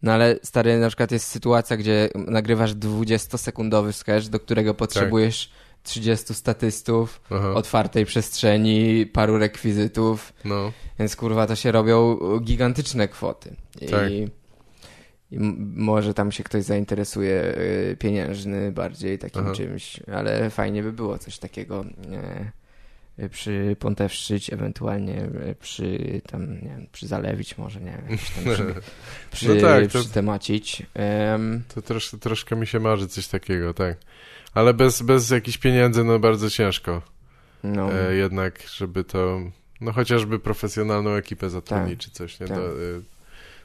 No ale stary, na przykład jest sytuacja, gdzie nagrywasz 20-sekundowy sketch, do którego potrzebujesz tak. 30 statystów, Aha. otwartej przestrzeni, paru rekwizytów. No. Więc kurwa to się robią gigantyczne kwoty. Tak. I, może tam się ktoś zainteresuje y, pieniężny bardziej takim Aha. czymś, ale fajnie by było coś takiego. Nie? przy Pontewszczyć, ewentualnie e, przy tam, nie wiem, przy Zalewić może, nie wiem, tam przy, przy, no tak, przy temacić. Um, to trosz, troszkę mi się marzy coś takiego, tak. Ale bez, bez jakichś pieniędzy, no bardzo ciężko. No. E, jednak, żeby to, no chociażby profesjonalną ekipę zatrudnić, tak, czy coś, nie? Tak. Do, e,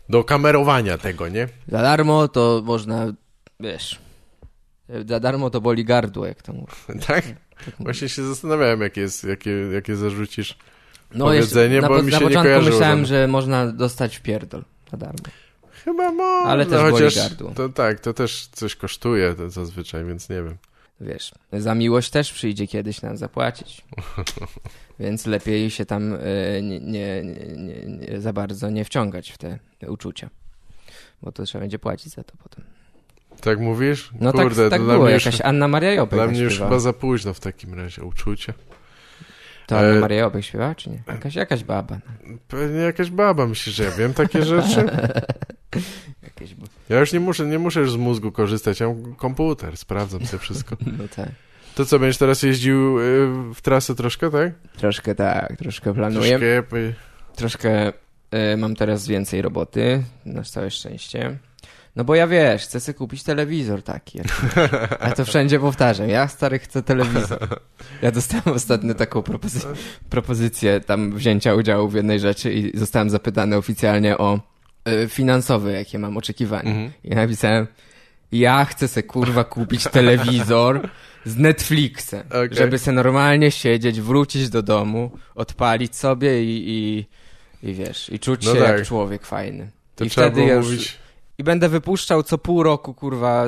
do kamerowania tego, nie? Za darmo to można, wiesz, za darmo to boli gardło, jak to mówię. tak? Właśnie się zastanawiałem, jakie, jest, jakie, jakie zarzucisz no, powiedzenie, bo na, mi się na początku nie myślałem, że można dostać w pierdol za darmo. Chyba można. Ale też no, chociaż gardło. To, tak, to też coś kosztuje to zazwyczaj, więc nie wiem. Wiesz, za miłość też przyjdzie kiedyś nam zapłacić. więc lepiej się tam y, nie, nie, nie, nie, za bardzo nie wciągać w te uczucia. Bo to trzeba będzie płacić za to potem. Tak mówisz? No tak- Kurde, tak, tak było, już, jakaś Anna Maria Jopek Dla mnie już chyba za późno w takim razie, uczucie. To e... Maria Jopek śpiewa, czy nie? Jakaś, jakaś baba. No. Pewnie jakaś baba, myślisz, że ja wiem takie rzeczy? jakieś... Ja już nie muszę, nie muszę już z mózgu korzystać, ja mam komputer, sprawdzam sobie wszystko. no tak. To co, będziesz teraz jeździł y, w trasę troszkę, tak? Troszkę tak, troszkę planuję. Troszkę, troszkę y, mam teraz więcej roboty, na całe szczęście. No bo ja wiesz, chcę sobie kupić telewizor taki. Ja to wszędzie powtarzam. Ja stary chcę telewizor. Ja dostałem ostatnio taką propozy propozycję tam wzięcia udziału w jednej rzeczy i zostałem zapytany oficjalnie o y, finansowe, jakie mam oczekiwania. Mhm. I napisałem, ja chcę sobie kurwa kupić telewizor z Netflixem, okay. żeby sobie normalnie siedzieć, wrócić do domu, odpalić sobie i, i, i wiesz, i czuć no się tak. jak człowiek fajny. To I wtedy ja już... mówić i będę wypuszczał co pół roku, kurwa,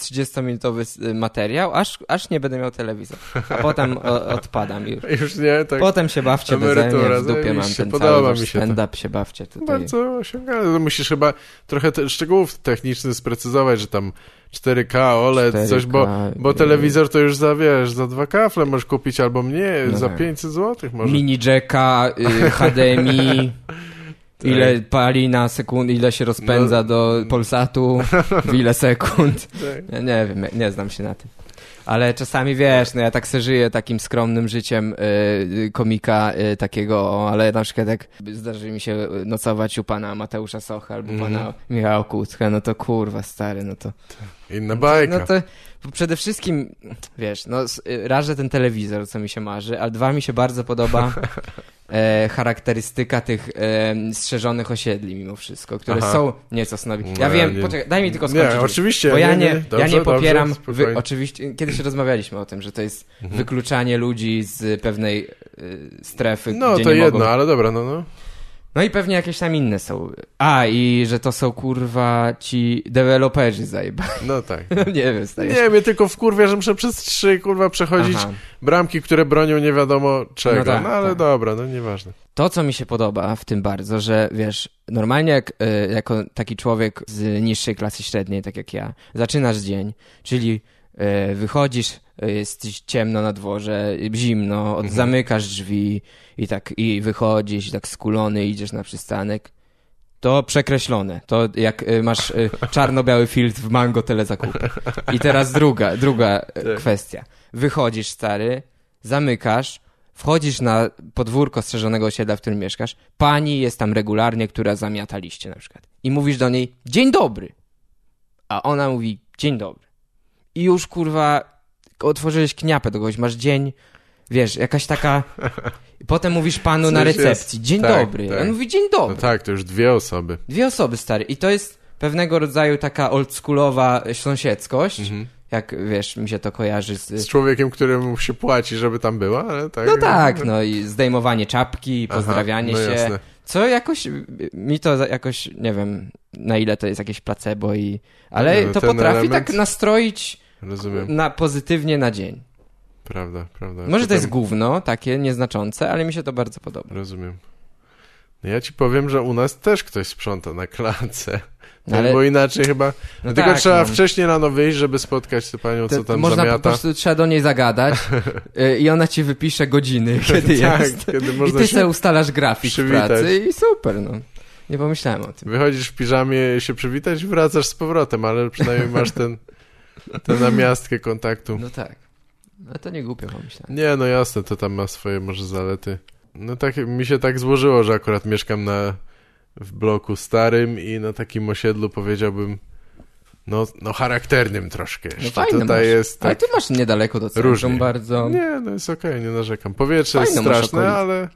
30-minutowy y, materiał, aż, aż nie będę miał telewizor. A potem o, odpadam już. Już nie, tak. Potem się bawcie beze mnie, w dupie mam ten Podoba cały mi się stand-up, się bawcie tutaj. Bardzo osiągalne. No, musisz chyba trochę te szczegółów technicznych sprecyzować, że tam 4K, OLED, 4K, coś, bo, bo telewizor to już za, wiesz, za dwa kafle możesz kupić albo mnie, no za 500 tak. zł może. Mini jacka, y, HDMI, ile pali na sekundę, ile się rozpędza no. do Polsatu, w ile sekund. Tak. Ja nie wiem, nie znam się na tym. Ale czasami wiesz, no ja tak se żyję takim skromnym życiem y, komika y, takiego, ale na przykład jak zdarzy mi się nocować u pana Mateusza Socha albo mm. pana Michała Kucka, no to kurwa stary, no to... Inna bajka. No to przede wszystkim, wiesz, no raz, że ten telewizor, co mi się marzy, ale dwa mi się bardzo podoba e, charakterystyka tych e, strzeżonych osiedli mimo wszystko, które Aha. są nieco snowi. Ja no, wiem, nie. poczekaj, daj mi tylko skończyć. Nie, oczywiście. Bo ja nie, nie, dobrze, ja nie popieram, dobrze, wy, oczywiście, kiedyś rozmawialiśmy o tym, że to jest mhm. wykluczanie ludzi z pewnej y, strefy, No, to jedno, mogą... ale dobra, no, no. No i pewnie jakieś tam inne są. A, i że to są kurwa ci deweloperzy zajebani. No tak. nie wiem. Nie, mnie tylko wkurwia, że muszę przez trzy kurwa przechodzić Aha. bramki, które bronią nie wiadomo czego. No, tak, no ale tak. dobra, no nieważne. To, co mi się podoba w tym bardzo, że wiesz, normalnie jak, y, jako taki człowiek z niższej klasy średniej, tak jak ja, zaczynasz dzień, czyli wychodzisz, y, jest ciemno na dworze, zimno, mhm. zamykasz drzwi, i tak i wychodzisz, i tak skulony idziesz na przystanek, to przekreślone. To jak y, masz czarno-biały filtr w Mango Telezakupy. I teraz druga, druga tak. kwestia. Wychodzisz, stary, zamykasz, wchodzisz na podwórko strzeżonego osiedla, w którym mieszkasz, pani jest tam regularnie, która zamiata liście na przykład. I mówisz do niej, dzień dobry. A ona mówi, dzień dobry. I już, kurwa, otworzyłeś kniapę do kogoś, masz dzień Wiesz, jakaś taka... Potem mówisz panu Coś na recepcji, jest... dzień tak, dobry. Tak. On mówi, dzień dobry. No tak, to już dwie osoby. Dwie osoby, stary. I to jest pewnego rodzaju taka oldschoolowa sąsiedzkość. Mhm. Jak, wiesz, mi się to kojarzy z... Z człowiekiem, któremu się płaci, żeby tam była, ale tak... No tak, no i zdejmowanie czapki, pozdrawianie Aha, no się. Jasne. Co jakoś, mi to jakoś, nie wiem, na ile to jest jakieś placebo i... Ale no, to potrafi element... tak nastroić Rozumiem. na pozytywnie na dzień. Prawda, prawda. Może Potem... to jest gówno, takie nieznaczące, ale mi się to bardzo podoba. Rozumiem. No ja ci powiem, że u nas też ktoś sprząta na klatce. No ale... Bo inaczej chyba... No Tylko tak, trzeba no. wcześniej rano wyjść, żeby spotkać tę panią, to, co tam można zamiata. po prostu trzeba do niej zagadać y, i ona ci wypisze godziny, kiedy tak, jest. Kiedy można I ty sobie ustalasz grafik przywitać. pracy i super, no. Nie pomyślałem o tym. Wychodzisz w piżamie się przywitać, wracasz z powrotem, ale przynajmniej masz ten, tę namiastkę kontaktu. No tak. Ale to nie głupio pomyślałem. Nie, no jasne, to tam ma swoje może zalety. No tak, mi się tak złożyło, że akurat mieszkam na, w bloku starym i na takim osiedlu powiedziałbym no, no charakternym troszkę. No fajne tutaj masz. jest tak Ale ty masz niedaleko do centrum różnie. bardzo. Nie, no jest okej, okay, nie narzekam. Powietrze fajne jest straszne, ale...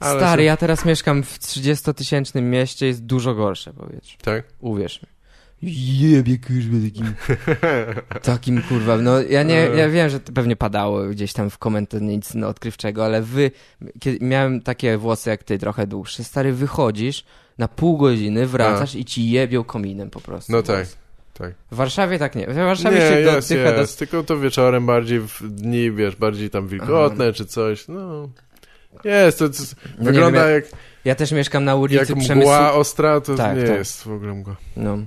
ale Stary, ja teraz mieszkam w 30-tysięcznym mieście, jest dużo gorsze powietrze. Tak? Uwierz mi jebie kurwa takim takim kurwa, no ja nie, ja wiem, że to pewnie padało gdzieś tam w komentarzu nic odkrywczego, ale wy, kiedy miałem takie włosy jak ty, trochę dłuższe, stary, wychodzisz na pół godziny, wracasz A. i ci jebią kominem po prostu. No tak. Tak. W Warszawie tak nie. W Warszawie nie, się jest, dotyka jest. Do... Tylko to wieczorem bardziej w dni, wiesz, bardziej tam wilgotne Aha. czy coś. No. Jest, to, to no wygląda wiem, jak... Ja też mieszkam na ulicy jak Przemysłu... mgła ostra, to tak, nie tak. jest w ogóle mgła. No.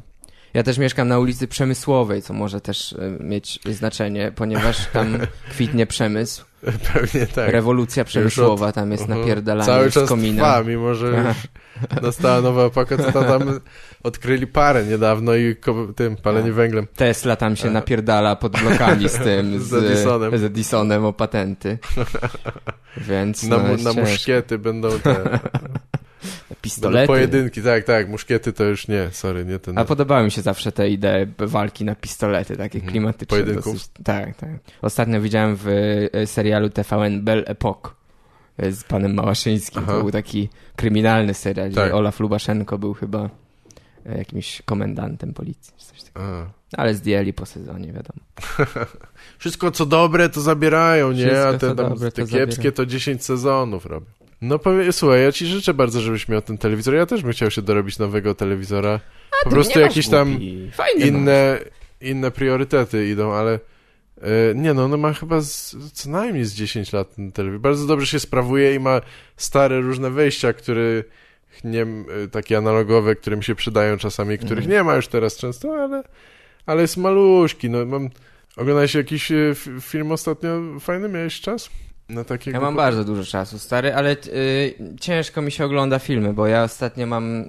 Ja też mieszkam na ulicy Przemysłowej, co może też e, mieć znaczenie, ponieważ tam kwitnie przemysł. Pewnie tak. Rewolucja przemysłowa, tam jest uh -huh. napierdalanie Cały czas z komina. trwa, mimo że już nastała nowa epoka, to tam odkryli parę niedawno i tym, palenie węglem. Tesla tam się napierdala pod blokami z tym, z, z, Edisonem. z Edisonem o patenty. Więc na, no, na muszkiety będą te... Pistolety. pojedynki, tak, tak. Muszkiety to już nie, sorry, nie ten. A podobały mi się zawsze te idee walki na pistolety, takie mhm. klimatyczne. Pojedynków? Dosyć, tak, tak. Ostatnio widziałem w e, serialu TVN Belle Epoque e, z panem Małaszyńskim. Aha. To był taki kryminalny serial, tak. gdzie Olaf Lubaszenko był chyba e, jakimś komendantem policji. Coś takiego. Ale zdjęli po sezonie, wiadomo. Wszystko co dobre to zabierają, nie? Wszystko, A te, tam, dobre, te kiepskie to 10 sezonów robią. No powie, słuchaj, ja ci życzę bardzo, żebyś miał ten telewizor. Ja też bym chciał się dorobić nowego telewizora. A, po prostu jakieś tam inne, inne priorytety idą, ale e, nie no, no ma chyba z, co najmniej z 10 lat ten telewizor. Bardzo dobrze się sprawuje i ma stare różne wejścia, które nie, e, takie analogowe, które mi się przydają czasami, których mm. nie ma już teraz często, ale, ale jest maluśki. No, mam, oglądałeś jakiś e, film ostatnio fajny? Miałeś czas? Na takiego... Ja mam bardzo dużo czasu, stary, ale y, ciężko mi się ogląda filmy, bo ja ostatnio mam...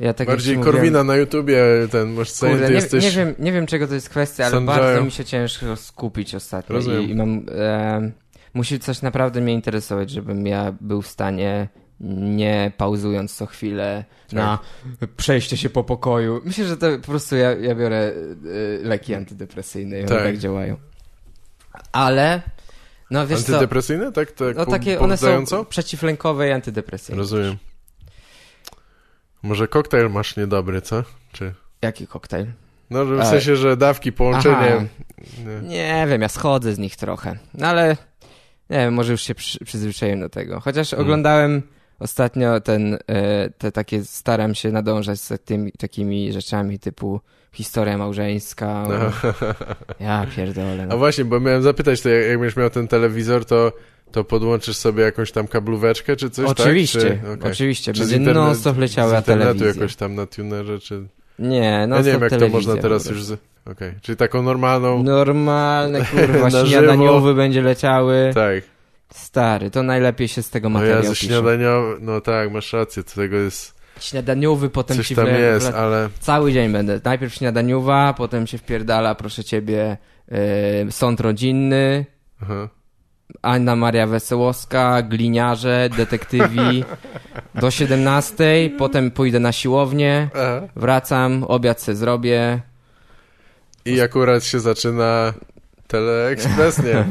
Ja tak Bardziej Korwina mówiłem... na YouTubie, ten, masz Kurde, nie, jesteś... nie, wiem, nie wiem, czego to jest kwestia, ale bardzo mi się ciężko skupić ostatnio. Rozumiem. I, i mam... E, musi coś naprawdę mnie interesować, żebym ja był w stanie nie pauzując co chwilę tak. na przejście się po pokoju. Myślę, że to po prostu ja, ja biorę y, leki antydepresyjne i tak. one tak działają. Ale no, wiesz Antydepresyjne? Co? Tak, tak no, takie one są przeciwlękowe i antydepresyjne. Rozumiem. Może koktajl masz niedobry, co? Czy... Jaki koktajl? No, w sensie, że dawki, połączenie... Nie. nie. wiem, ja schodzę z nich trochę. No ale, nie wiem, może już się przy, przyzwyczaiłem do tego. Chociaż hmm. oglądałem ostatnio ten, e, te takie, staram się nadążać z tymi takimi rzeczami typu historia małżeńska. No. Ja pierdolę. No. A właśnie, bo miałem zapytać, to jak, jak będziesz miał ten telewizor, to to podłączysz sobie jakąś tam kablóweczkę czy coś, Oczywiście, tak? Czy, okay. oczywiście. Czy Będzie internet, non-stop leciała z internetu telewizja. jakoś tam na tunerze, czy... Nie, no Ja nie wiem, jak to można teraz już... Z... Okej, okay. czyli taką normalną... Normalne, kurwa, śniadaniowy będzie leciały. Tak. Stary, to najlepiej się z tego materiału No ja ze śniadaniowy, no tak, masz rację, to tego jest śniadaniowy, potem Coś ci tam jest, ale... Cały dzień będę. Najpierw śniadaniowa, potem się wpierdala, proszę ciebie, yy, sąd rodzinny, Aha. Anna Maria Wesołowska, gliniarze, detektywi do 17, potem pójdę na siłownię, Aha. wracam, obiad se zrobię. I akurat się zaczyna Teleexpress nie.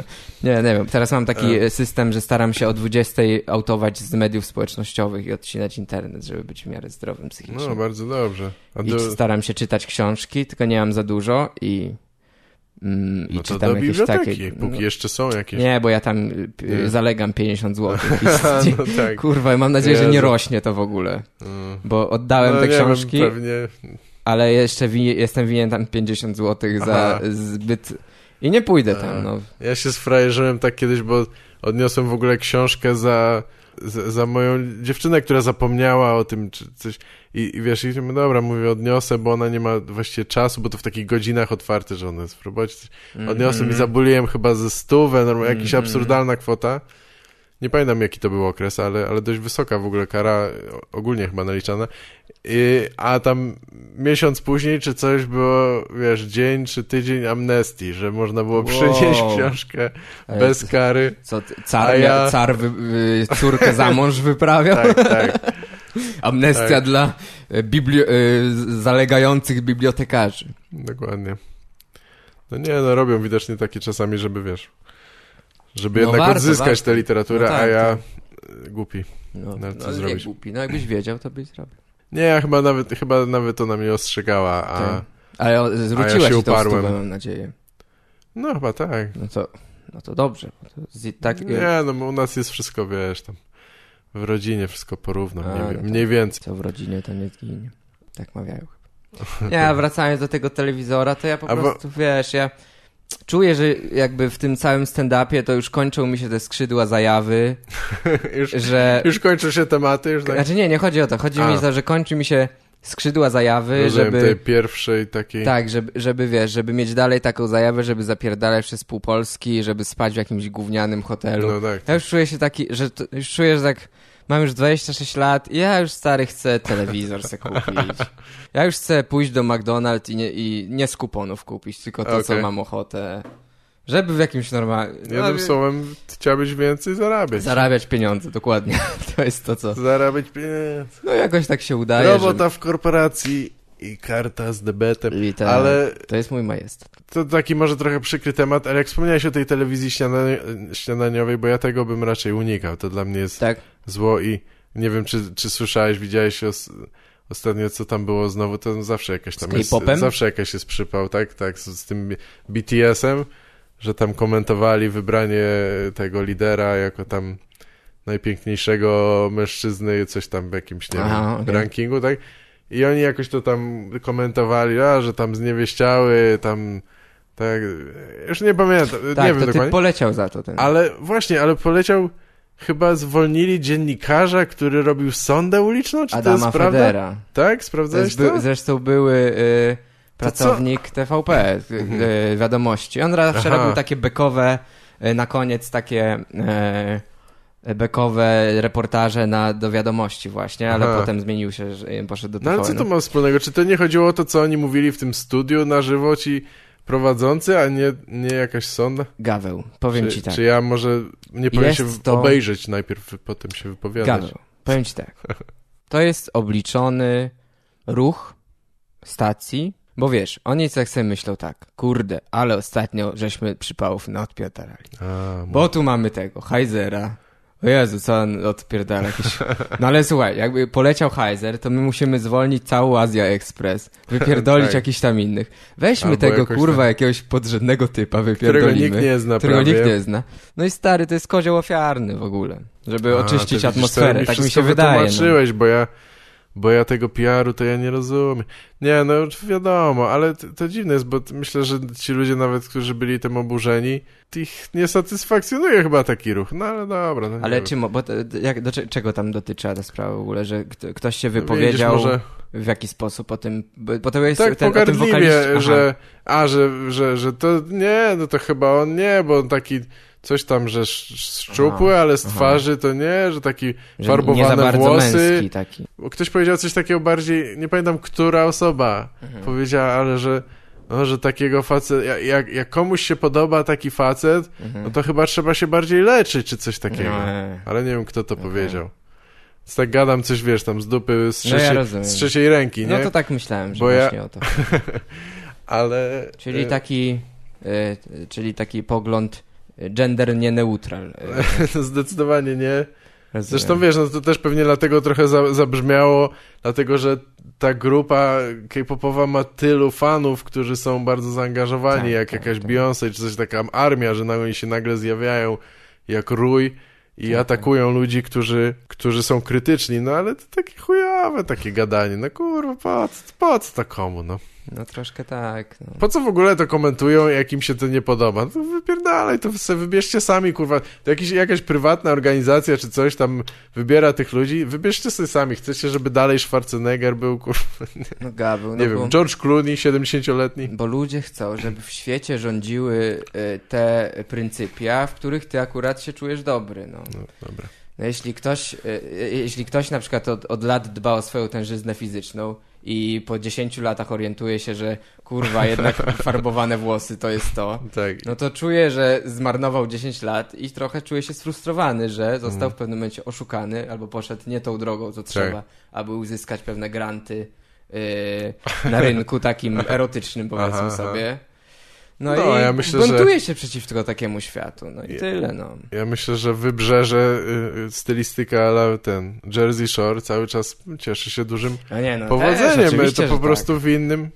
nie, nie wiem. Teraz mam taki A. system, że staram się o 20 autować z mediów społecznościowych i odcinać internet, żeby być w miarę zdrowym psychicznie. No, bardzo dobrze. A I staram się czytać książki, tylko nie mam za dużo i Mm, no I to czytam do jakieś takie. Póki no, jeszcze są jakieś. Nie, bo ja tam y, nie. zalegam 50 zł. no tak. Kurwa, mam nadzieję, że nie rośnie to w ogóle. Mm. Bo oddałem no, te książki. Wiem, pewnie. Ale jeszcze wi jestem winien tam 50 zł za zbyt i nie pójdę tam, no. Ja się sfrajerzyłem tak kiedyś, bo odniosłem w ogóle książkę za, za, za moją dziewczynę, która zapomniała o tym, czy coś. I, i wiesz, i dobra, mówię, odniosę, bo ona nie ma właściwie czasu, bo to w takich godzinach otwarte, że ona jest w robocie. Odniosłem mm -hmm. i zabuliłem chyba ze stówę, normalnie, jakaś mm -hmm. absurdalna kwota. Nie pamiętam jaki to był okres, ale, ale dość wysoka w ogóle kara, ogólnie chyba naliczana. I, a tam miesiąc później czy coś było, wiesz, dzień czy tydzień amnestii, że można było wow. przynieść książkę bez kary. Co, car, ja... car wy, córkę za mąż wyprawiał? tak, tak. Amnestia tak. dla e, biblio e, zalegających bibliotekarzy. Dokładnie. No nie, no robią widocznie takie czasami, żeby wiesz żeby no jednak warto, odzyskać warto. tę literaturę, no tak, a ja tak. głupi. No, no co no, zrobić? głupi. No jakbyś wiedział, to byś zrobił. Nie, chyba nawet, chyba nawet ona mnie ostrzegała, a, tak. ale zwróciła a ja się uparłem. Stówę, mam nadzieję. No chyba tak. No to, no to dobrze. To tak... Nie, no u nas jest wszystko, wiesz, tam w rodzinie wszystko porówno, a, mniej, no mniej więcej. Co w rodzinie, to nie zginie. Tak mawiają chyba. Ja wracając do tego telewizora, to ja po a prostu, bo... wiesz, ja czuję, że jakby w tym całym stand-upie to już kończą mi się te skrzydła zajawy. już, że... już kończą się tematy? Już tak... Znaczy nie, nie chodzi o to. Chodzi A. mi o to, że kończy mi się skrzydła zajawy, Rozumiem, żeby... tej pierwszej takiej... Tak, żeby, żeby, wiesz, żeby mieć dalej taką zajawę, żeby zapierdalać przez pół Polski, żeby spać w jakimś gównianym hotelu. No tak. Ja już czuję się taki, że to, już czuję, że tak mam już 26 lat i ja już stary chcę telewizor sobie kupić. Ja już chcę pójść do McDonald's i nie, i nie z kuponów kupić, tylko to, okay. co mam ochotę. Żeby w jakimś normalnym... Jednym no, słowem, chciałbyś więcej zarabiać. Zarabiać pieniądze, dokładnie. To jest to, co... Zarabiać pieniądze. No jakoś tak się udaje, Robota że... w korporacji i karta z debetem, ale... To jest mój majestat. To taki może trochę przykry temat, ale jak wspomniałeś o tej telewizji śniadaniowej, bo ja tego bym raczej unikał, to dla mnie jest tak? zło i nie wiem, czy, czy słyszałeś, widziałeś os ostatnio, co tam było znowu, to zawsze jakaś tam jest, zawsze jakaś jest przypał, tak, tak, z, z tym BTS-em, że tam komentowali wybranie tego lidera jako tam najpiękniejszego mężczyzny, coś tam w jakimś, nie Aha, wiem, okay. rankingu, tak? I oni jakoś to tam komentowali, a, że tam zniewieściały, tam... Tak, już nie pamiętam, tak, nie wiem to dokładnie. poleciał za to ten. Ale właśnie, ale poleciał chyba zwolnili dziennikarza, który robił sondę uliczną, czy Adama to jest prawda? Federa. Tak? Sprawdzałeś to? By, zresztą były y, pracownik TVP, y, mhm. y, wiadomości. On zawsze robił takie bekowe, y, na koniec takie y, bekowe reportaże na, do wiadomości właśnie, ale Aha. potem zmienił się, że poszedł do TVN. No ale co to ma wspólnego? Czy to nie chodziło o to, co oni mówili w tym studiu na żywo, ci prowadzący, a nie, nie jakaś sonda? Gaweł, powiem czy, ci tak. Czy ja może nie powinien się to... obejrzeć najpierw, potem się wypowiadać? Gaweł, powiem ci tak. To jest obliczony ruch stacji, bo wiesz, oni tak sobie myślą tak, kurde, ale ostatnio żeśmy przypałów na odpierdalali. Bo tu mamy tego, Heizera, o Jezu, co on odpierdala jakieś... No ale słuchaj, jakby poleciał Heiser, to my musimy zwolnić całą Azja Express, wypierdolić tak. jakichś tam innych. Weźmy Albo tego kurwa tam... jakiegoś podrzędnego typa, wypierdolimy. Którego nikt nie zna Którego prawie. nikt nie zna. No i stary, to jest kozioł ofiarny w ogóle, żeby A, oczyścić atmosferę, tak mi się wydaje. No. bo ja bo ja tego PR-u to ja nie rozumiem. Nie, no wiadomo, ale to, to, dziwne jest, bo myślę, że ci ludzie nawet, którzy byli tym oburzeni, ich nie satysfakcjonuje chyba taki ruch. No ale dobra. No, ale czym, bo to, jak, do czego tam dotyczy ta sprawa w ogóle, że ktoś się wypowiedział Widzisz, może... w jaki sposób o tym, bo to jest tak, ten, pogardliwie, że, a, że, że, że to nie, no to chyba on nie, bo on taki coś tam, że szczupły, ale z twarzy to nie, że taki że farbowane włosy. Taki. Ktoś powiedział coś takiego bardziej, nie pamiętam, która osoba mhm. powiedziała, ale że no, że takiego facet, jak, jak komuś się podoba taki facet, mhm. no to chyba trzeba się bardziej leczyć, czy coś takiego. No, ale nie wiem, kto to mhm. powiedział. Więc tak gadam coś, wiesz, tam z dupy, z trzeciej, no ja z trzeciej ręki, no nie? No to tak myślałem, że Bo właśnie ja... o to. ale... Czyli e, taki, y, czyli taki pogląd gender nie neutral. Zdecydowanie nie. Rozumiem. Zresztą wiesz, no to też pewnie dlatego trochę za, zabrzmiało, dlatego że ta grupa K-popowa ma tylu fanów, którzy są bardzo zaangażowani, tak, jak tak, jakaś tak. Beyoncé, czy coś taka armia, że na oni się nagle zjawiają jak rój i tak, atakują tak. ludzi, którzy, którzy są krytyczni, no ale to takie chujowe takie gadanie, no kurwa, po co, po co to komu, no. No troszkę tak. No. Po co w ogóle to komentują, jak im się to nie podoba? No wypierdalaj, to sobie wybierzcie sami, kurwa. To jakiś, jakaś prywatna organizacja czy coś tam wybiera tych ludzi. Wybierzcie sobie sami. Chcecie, żeby dalej Schwarzenegger był, kurwa. No Gabeł. Nie no wiem, bo, George Clooney, 70-letni. Bo ludzie chcą, żeby w świecie rządziły e, te pryncypia, w których ty akurat się czujesz dobry, no. no dobra. No jeśli ktoś, e, e, jeśli ktoś na przykład od, od lat dba o swoją tężyznę fizyczną, i po 10 latach orientuje się, że kurwa, jednak farbowane włosy to jest to, tak. no to czuję, że zmarnował 10 lat i trochę czuję się sfrustrowany, że został mm. w pewnym momencie oszukany albo poszedł nie tą drogą, co trzeba, tak. aby uzyskać pewne granty yy, na rynku takim erotycznym, powiedzmy aha, sobie. No, no i ja myślę, buntuje że... się przeciwko takiemu światu, no i ja, tyle, no. Ja myślę, że wybrzeże, y, y, stylistyka, ale ten Jersey Shore cały czas cieszy się dużym no nie, no, powodzeniem. Też, to po tak. prostu w innym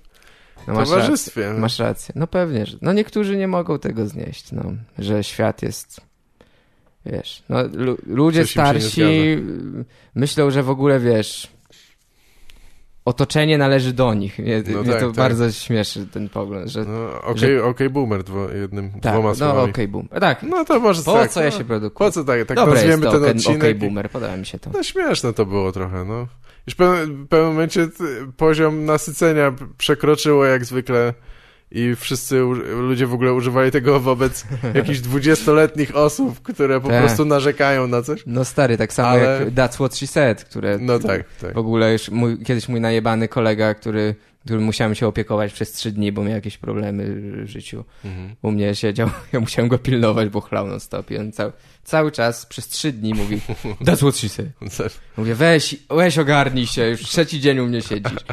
no, masz towarzystwie. Rację, masz rację. No pewnie, że, no niektórzy nie mogą tego znieść, no, że świat jest, wiesz, no ludzie starsi myślą, że w ogóle, wiesz, otoczenie należy do nich. Mnie, no mnie tak, to tak. bardzo śmieszy ten pogląd, że... No, okej, okay, że... okay, boomer, dwo, jednym, tak, dwoma no, słowami. okej, okay, boomer. Tak. No to może Po tak, co ja no, się produkuję? Po co tak, tak Dobre nazwiemy ten odcinek? okej, boomer, podoba mi się to. No śmieszne to było trochę, no. Już w pewnym, w pewnym momencie poziom nasycenia przekroczyło jak zwykle i wszyscy ludzie w ogóle używali tego wobec jakichś dwudziestoletnich osób, które po tak. prostu narzekają na coś. No stary, tak samo Ale... jak That's What She Said, które no tak, tak. w ogóle już mój, kiedyś mój najebany kolega, który którym musiałem się opiekować przez trzy dni, bo miał jakieś problemy w życiu. Mhm. U mnie siedział, ja musiałem go pilnować, bo chlał non stop i on cały, cały czas przez trzy dni mówi That's what she said. Mówię, weź, weź ogarnij się, już trzeci dzień u mnie siedzisz.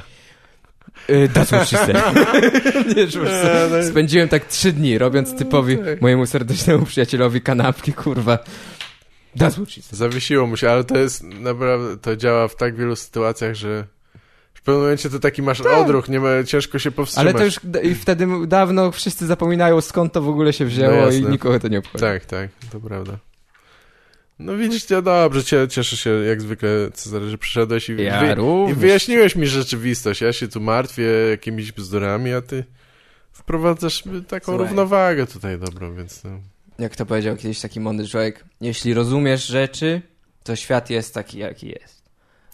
Y, that's what she said. No spędziłem tak trzy dni, robiąc typowi tak. mojemu serdecznemu przyjacielowi kanapki, kurwa. That's what she said. Zawiesiło mu się, ale to jest naprawdę, to działa w tak wielu sytuacjach, że w pewnym momencie to taki masz tak. odruch, nie ma, ciężko się powstrzymać. Ale to już i wtedy dawno wszyscy zapominają skąd to w ogóle się wzięło no i nikogo to nie obchodzi. Tak, tak, to prawda. No widzicie, dobrze, cieszę się jak zwykle, Cezary, że przyszedłeś i, ja wy, i wyjaśniłeś mi rzeczywistość. Ja się tu martwię jakimiś bzdurami, a ty wprowadzasz taką Słuchaj. równowagę tutaj dobrą, więc no. Jak to powiedział kiedyś taki mądry człowiek, jeśli rozumiesz rzeczy, to świat jest taki, jaki jest.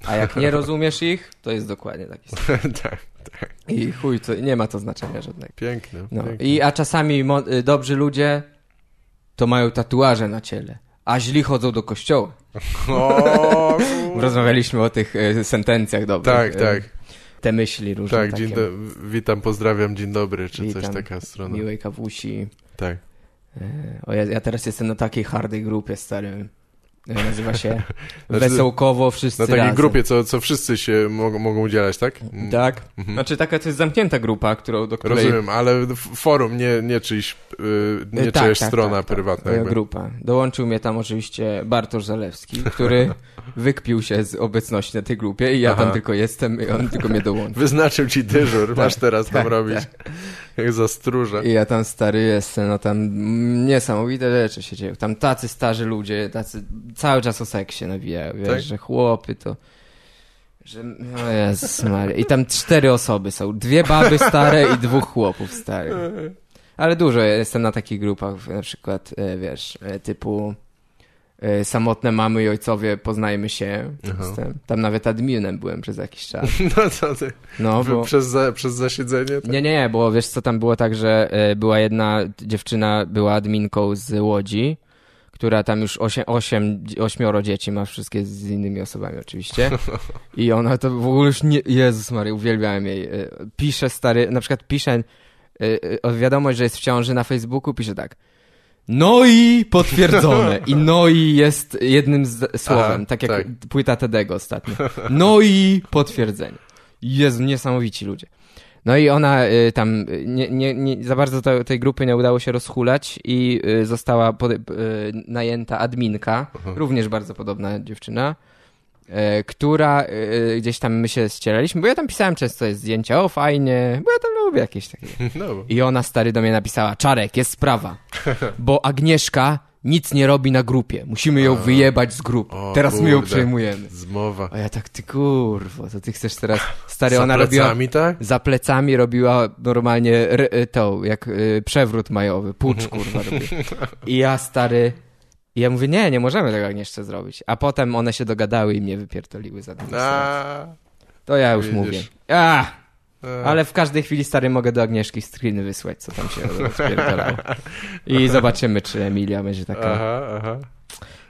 A jak nie rozumiesz ich, to jest dokładnie taki sam. tak, tak. I chuj, to nie ma to znaczenia żadnego. Piękne, no. piękne. I, a czasami y, dobrzy ludzie to mają tatuaże na ciele, a źli chodzą do kościoła. O, Rozmawialiśmy o tych y, sentencjach dobrych. Tak, y, tak. Te myśli różne. Tak, dzień do, witam, pozdrawiam, dzień dobry, czy witam, coś taka strona. Miłej kawusi. Tak. E, o, ja, ja teraz jestem na takiej hardej grupie starym. Nazywa się znaczy, Wesołkowo Wszyscy Na takiej razem. grupie, co, co wszyscy się mogą, mogą udzielać, tak? Mm. Tak. Mhm. Znaczy taka to jest zamknięta grupa, którą, do której... Rozumiem, ale forum, nie, nie czyjś, yy, nie tak, czyjaś tak, strona tak, tak. prywatna. Tak, grupa. Dołączył mnie tam oczywiście Bartosz Zalewski, który wykpił się z obecności na tej grupie i ja Aha. tam tylko jestem i on tylko mnie dołączył. Wyznaczył ci dyżur, tak, masz teraz tam tak, robić. Jak za stróża. I ja tam stary jestem, no tam niesamowite rzeczy się dzieją. Tam tacy starzy ludzie, tacy cały czas o seksie nawijają, wiesz, tak? że chłopy to... Że, o Jezus Maria. I tam cztery osoby są. Dwie baby stare i dwóch chłopów starych. Ale dużo jestem na takich grupach, na przykład, e, wiesz, e, typu samotne mamy i ojcowie, poznajmy się. Tam nawet adminem byłem przez jakiś czas. No co ty? No, bo... przez, za, przez zasiedzenie? Tak? Nie, nie, nie, bo wiesz co, tam było tak, że e, była jedna dziewczyna, była adminką z Łodzi, która tam już osiem, osiem, ośmioro dzieci ma, wszystkie z innymi osobami oczywiście. I ona to w ogóle już nie... Jezus Maria, uwielbiałem jej. E, pisze stary, na przykład pisze wiadomość, że jest w ciąży na Facebooku, pisze tak no i potwierdzone. I no i jest jednym z słowem, Aha, tak jak tak. płyta Tedego ostatnio. No i potwierdzenie. Jezu, niesamowici ludzie. No i ona y, tam y, nie, nie, nie, za bardzo to, tej grupy nie udało się rozhulać i y, została pod, y, najęta adminka, Aha. również bardzo podobna dziewczyna, która y, gdzieś tam my się ścieraliśmy, bo ja tam pisałem często zdjęcia, o fajnie, bo ja tam lubię jakieś takie. No. I ona stary do mnie napisała, Czarek, jest sprawa, bo Agnieszka nic nie robi na grupie. Musimy ją wyjebać z grup. O, Teraz kurde. my ją przejmujemy. Zmowa. A ja tak, ty kurwo, to ty chcesz teraz... Stary, za ona plecami, robiła... tak? Za plecami robiła normalnie tą, jak y, przewrót majowy. Pucz, kurwa, I ja, stary... I ja mówię, nie, nie możemy tego Agnieszce zrobić. A potem one się dogadały i mnie wypierdoliły za To ja już mówię. A! Ale w każdej chwili stary mogę do Agnieszki screeny wysłać, co tam się rozpierdalało. I zobaczymy, czy Emilia będzie taka... Aha, aha.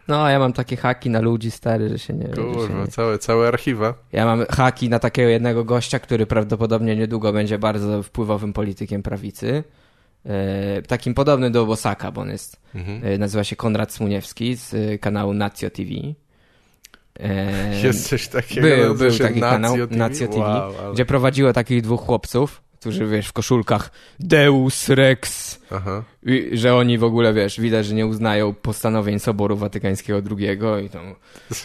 No, ja mam takie haki na ludzi stary, że się nie... Kurwa, nie... Całe, całe archiwa. Ja mam haki na takiego jednego gościa, który prawdopodobnie niedługo będzie bardzo wpływowym politykiem prawicy. E, takim podobnym do Bosaka, bo on jest, mhm. e, nazywa się Konrad Smuniewski z e, kanału Nacio TV. Jest coś takiego? Był, był taki kanał, TV? Nacio TV, wow, ale... gdzie prowadziło takich dwóch chłopców, którzy, wiesz, w koszulkach Deus Rex, Aha. I, że oni w ogóle, wiesz, widać, że nie uznają postanowień Soboru Watykańskiego II i tam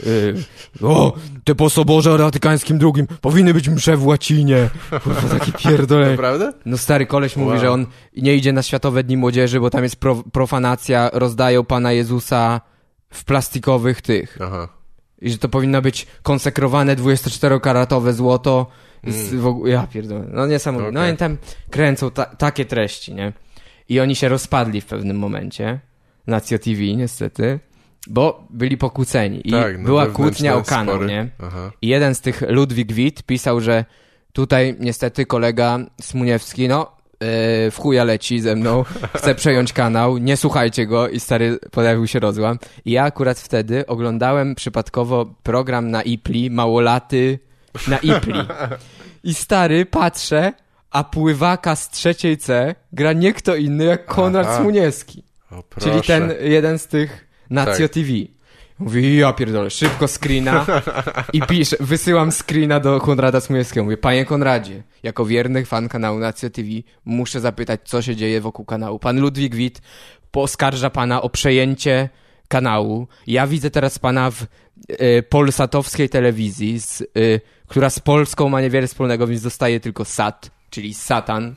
y, o, te po Soborze Watykańskim II powinny być msze w łacinie. Kurwa, taki pierdolę. Naprawdę? No stary koleś wow. mówi, że on nie idzie na Światowe Dni Młodzieży, bo tam jest pro, profanacja, rozdają Pana Jezusa w plastikowych tych. Aha i że to powinno być konsekrowane 24-karatowe złoto. Z, mm. ogóle, ja pierdolę. No niesamowite. Okay. No i tam kręcą ta, takie treści, nie? I oni się rozpadli w pewnym momencie. Nacio TV niestety. Bo byli pokłóceni. I tak, no była kłótnia o kanał, nie? Aha. I jeden z tych, Ludwik Witt, pisał, że tutaj niestety kolega Smuniewski, no w chuja leci ze mną, chce przejąć kanał, nie słuchajcie go i stary pojawił się rozłam. I ja akurat wtedy oglądałem przypadkowo program na Ipli, Małolaty na Ipli. I stary, patrzę, a pływaka z trzeciej C gra nie kto inny jak Konrad Aha. Smuniewski. O, czyli ten jeden z tych Nacio tak. TV. Mówi, ja pierdolę, szybko screena i piszę, wysyłam screena do Konrada Smujewskiego. Mówię, panie Konradzie, jako wierny fan kanału Nacja TV muszę zapytać, co się dzieje wokół kanału. Pan Ludwik Wit poskarża pana o przejęcie kanału. Ja widzę teraz pana w y, polsatowskiej telewizji, z, y, która z Polską ma niewiele wspólnego, więc dostaje tylko SAT, czyli Satan.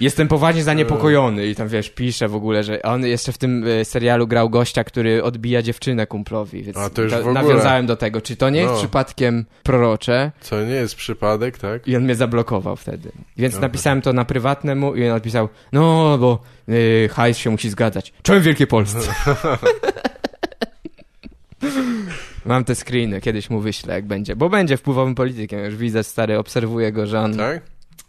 Jestem poważnie zaniepokojony i tam wiesz, pisze w ogóle, że on jeszcze w tym e, serialu grał gościa, który odbija dziewczynę kumplowi, więc A, to już w ogóle. nawiązałem do tego. Czy to nie jest No. przypadkiem prorocze? Co nie jest przypadek, tak? I on mnie zablokował wtedy. Więc Dobra. napisałem to na prywatnemu i on odpisał, no bo y, hajs się musi zgadzać. Czołem Wielkiej Polsce. Mam te screeny, kiedyś mu wyślę, jak będzie. Bo będzie wpływowym politykiem, już widzę, stary, obserwuję go, że on Tak?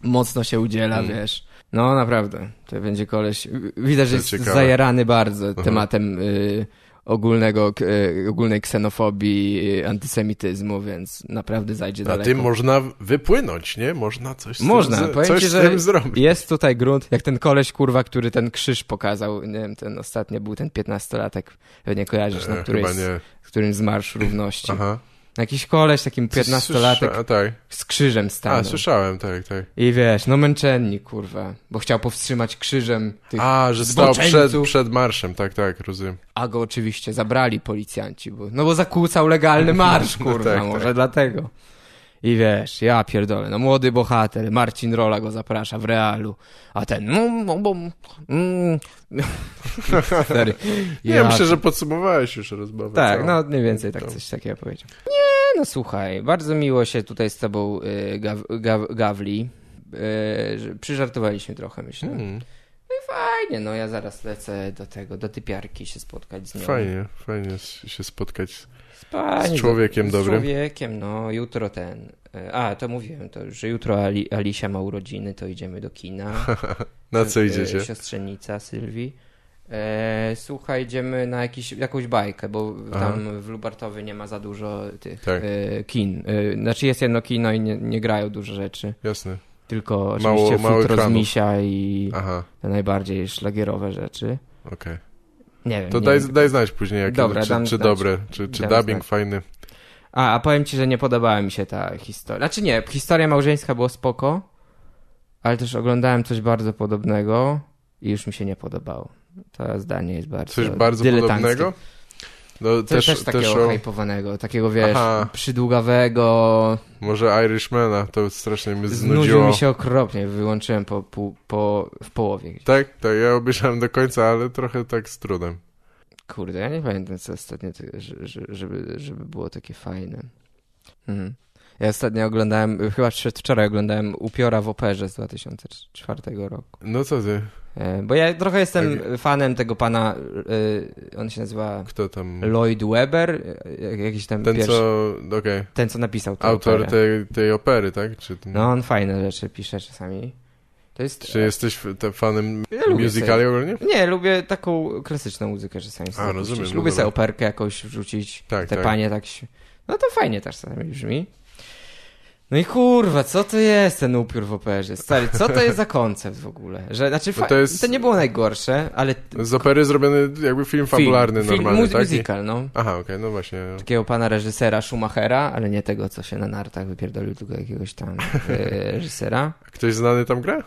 mocno się udziela, Mm. wiesz. No, naprawdę, to będzie koleś. Widać, że jest ciekawe. zajarany bardzo Aha. tematem y, ogólnego, y, ogólnej ksenofobii, y, antysemityzmu, więc naprawdę zajdzie Na daleko. tym można wypłynąć, nie? Można coś z Można, tym, powiem coś ci, z że. Jest tutaj grunt, jak ten koleś, kurwa, który ten krzyż pokazał, nie wiem, ten ostatnio był ten 15-latek, pewnie kojarzysz, na E, Chyba z, nie. którym z Marszu Równości. Aha. Jakiś koleś, takim 15-latek Słysza- A, tak. z krzyżem A, stanął. słyszałem, tak, tak. I wiesz, no męczennik, kurwa, bo chciał powstrzymać krzyżem tych... A, że stał przed, przed marszem, tak, tak, rozumiem. A go oczywiście zabrali policjanci, bo, no bo zakłócał legalny marsz, No kurwa, tak, może tak. dlatego. I wiesz, ja pierdolę, no młody bohater, Marcin Rola go zaprasza w realu, a ten, no, no, bo, mm, Stary, Nie, ja myślę, że podsumowałeś już rozmowę. Tak, całą. no mniej więcej tak coś takiego powiedział. Nie, no słuchaj, bardzo miło się tutaj z tobą y, gaw, gaw, gawli. Y, przyżartowaliśmy trochę, myślę. Hmm, Fajnie, no ja zaraz lecę do tego, do typiarki się spotkać z nią. fajnie, fajnie się spotkać. Z człowiekiem z dobrym. człowiekiem, no jutro ten. y, A, to mówiłem, to, że jutro Ali, Alisia ma urodziny, to idziemy do kina. Na co Y, idziecie? Siostrzenica Sylwii. E, słuchaj, idziemy na jakiś, jakąś bajkę, bo Aha. tam w Lubartowie nie ma za dużo tych Tak. e, kin. E, znaczy jest jedno kino i nie, nie grają dużo rzeczy. Jasne. Tylko Mało- oczywiście mało futro z ekranów. misia i Aha, te najbardziej szlagierowe rzeczy. okej. Nie wiem. To nie daj, wiem. daj znać później, jakie, Dobra, czy, dam czy dobre, czy, czy Dam dubbing znać. fajny. A, a powiem ci, że nie podobała mi się ta historia. Znaczy nie, historia małżeńska była spoko, ale też oglądałem coś bardzo podobnego i już mi się nie podobało. To zdanie jest bardzo Coś bardzo podobnego? No, Coś też, też, takiego też hypowanego, takiego wiesz, Aha. przydługawego. może Irishmana, to strasznie mnie Znudził znudziło. mi się okropnie, wyłączyłem po, po, po, w połowie. gdzieś. Tak, tak, ja obejrzałem do końca, ale trochę tak z trudem. Kurde, ja nie pamiętam co ostatnio, żeby, żeby było takie fajne. Mhm. Ja ostatnio oglądałem, chyba przedwczoraj oglądałem Upiora w operze z 2004 roku. No co ty? E, Bo ja trochę jestem fanem tego pana, e, on się nazywa Kto tam? Lloyd Webber, e, jakiś tam Ten, pierwszy, co... Okej. ten co napisał tę Autor operę. tej, tej opery, tak? Czy, No on fajne rzeczy pisze czasami. To jest... czy jesteś fanem Ja musicali ogólnie? Nie, lubię taką klasyczną muzykę czasami A, rozumiem, no Lubię dobra. sobie operkę jakąś wrzucić, Tak, te tak. panie tak się... No to fajnie też czasami brzmi. No i kurwa, co to jest ten upiór w operze? Stary, co to jest za koncept w ogóle? Że, znaczy, No to jest- to nie było najgorsze, ale... Z opery zrobiony jakby film fabularny film, normalny, film, tak? Musical, no. Aha, okej, no właśnie. Takiego pana reżysera Schumachera, ale nie tego, co się na nartach wypierdolił, tylko jakiegoś tam e, reżysera. Ktoś znany tam gra?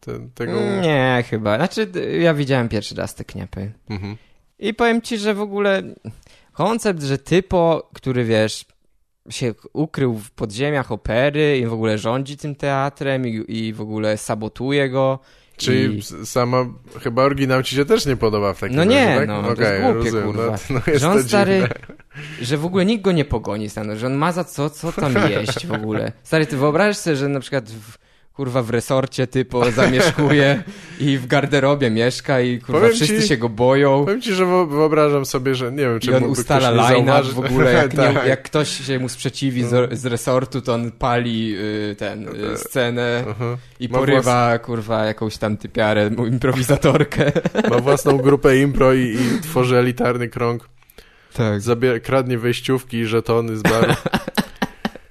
Ten, tego... Nie, chyba. Znaczy, ja widziałem pierwszy raz te kniepy. Mhm. I powiem ci, że w ogóle koncept, że typo, który wiesz, się ukrył w podziemiach opery i w ogóle rządzi tym teatrem i, i w ogóle sabotuje go. Czyli I... sama, chyba oryginał ci się też nie podoba w takim No razie, nie, tak? no, to jest głupie, rozumiem. kurwa. No, no Że on stary, dziwne. że w ogóle nikt go nie pogoni stanu, że on ma za co, co tam jeść w ogóle. Stary, ty wyobrażasz sobie, że na przykład w, kurwa w resorcie typo zamieszkuje i w garderobie mieszka i kurwa Powiem wszyscy ci- się go boją. Powiem ci, że wyobrażam sobie, że nie wiem, czy I on ustala zauważyć. w ogóle, jak, tak. nie, jak ktoś się mu sprzeciwi z, z resortu, to on pali y, ten, y, scenę Aha. i Ma porywa, kurwa, jakąś tam typiarę, improwizatorkę. Ma własną grupę impro i, i tworzy elitarny krąg. Tak. Zabiera, kradnie wejściówki i żetony z baru.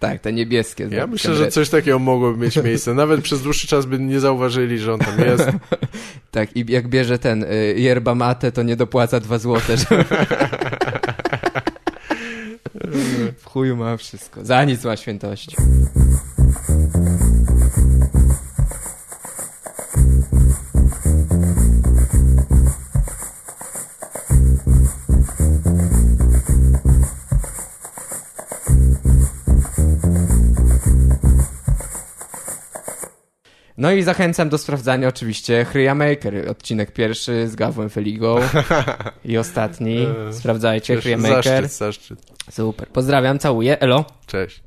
Tak, te niebieskie. Ja myślę, że kamerety. coś takiego mogłoby mieć miejsce. Nawet przez dłuższy czas by nie zauważyli, że on tam jest. Tak, i jak bierze ten y, yerba mate, to nie dopłaca dwa złote. Że... w chuju ma wszystko. Za nic ma świętości. No i zachęcam do sprawdzania oczywiście Chryja Maker, odcinek pierwszy z Gawłem Feligą i ostatni. E, Sprawdzajcie Chryja Maker. Zaszczyt, zaszczyt. Super. Pozdrawiam, całuję. Elo. Cześć.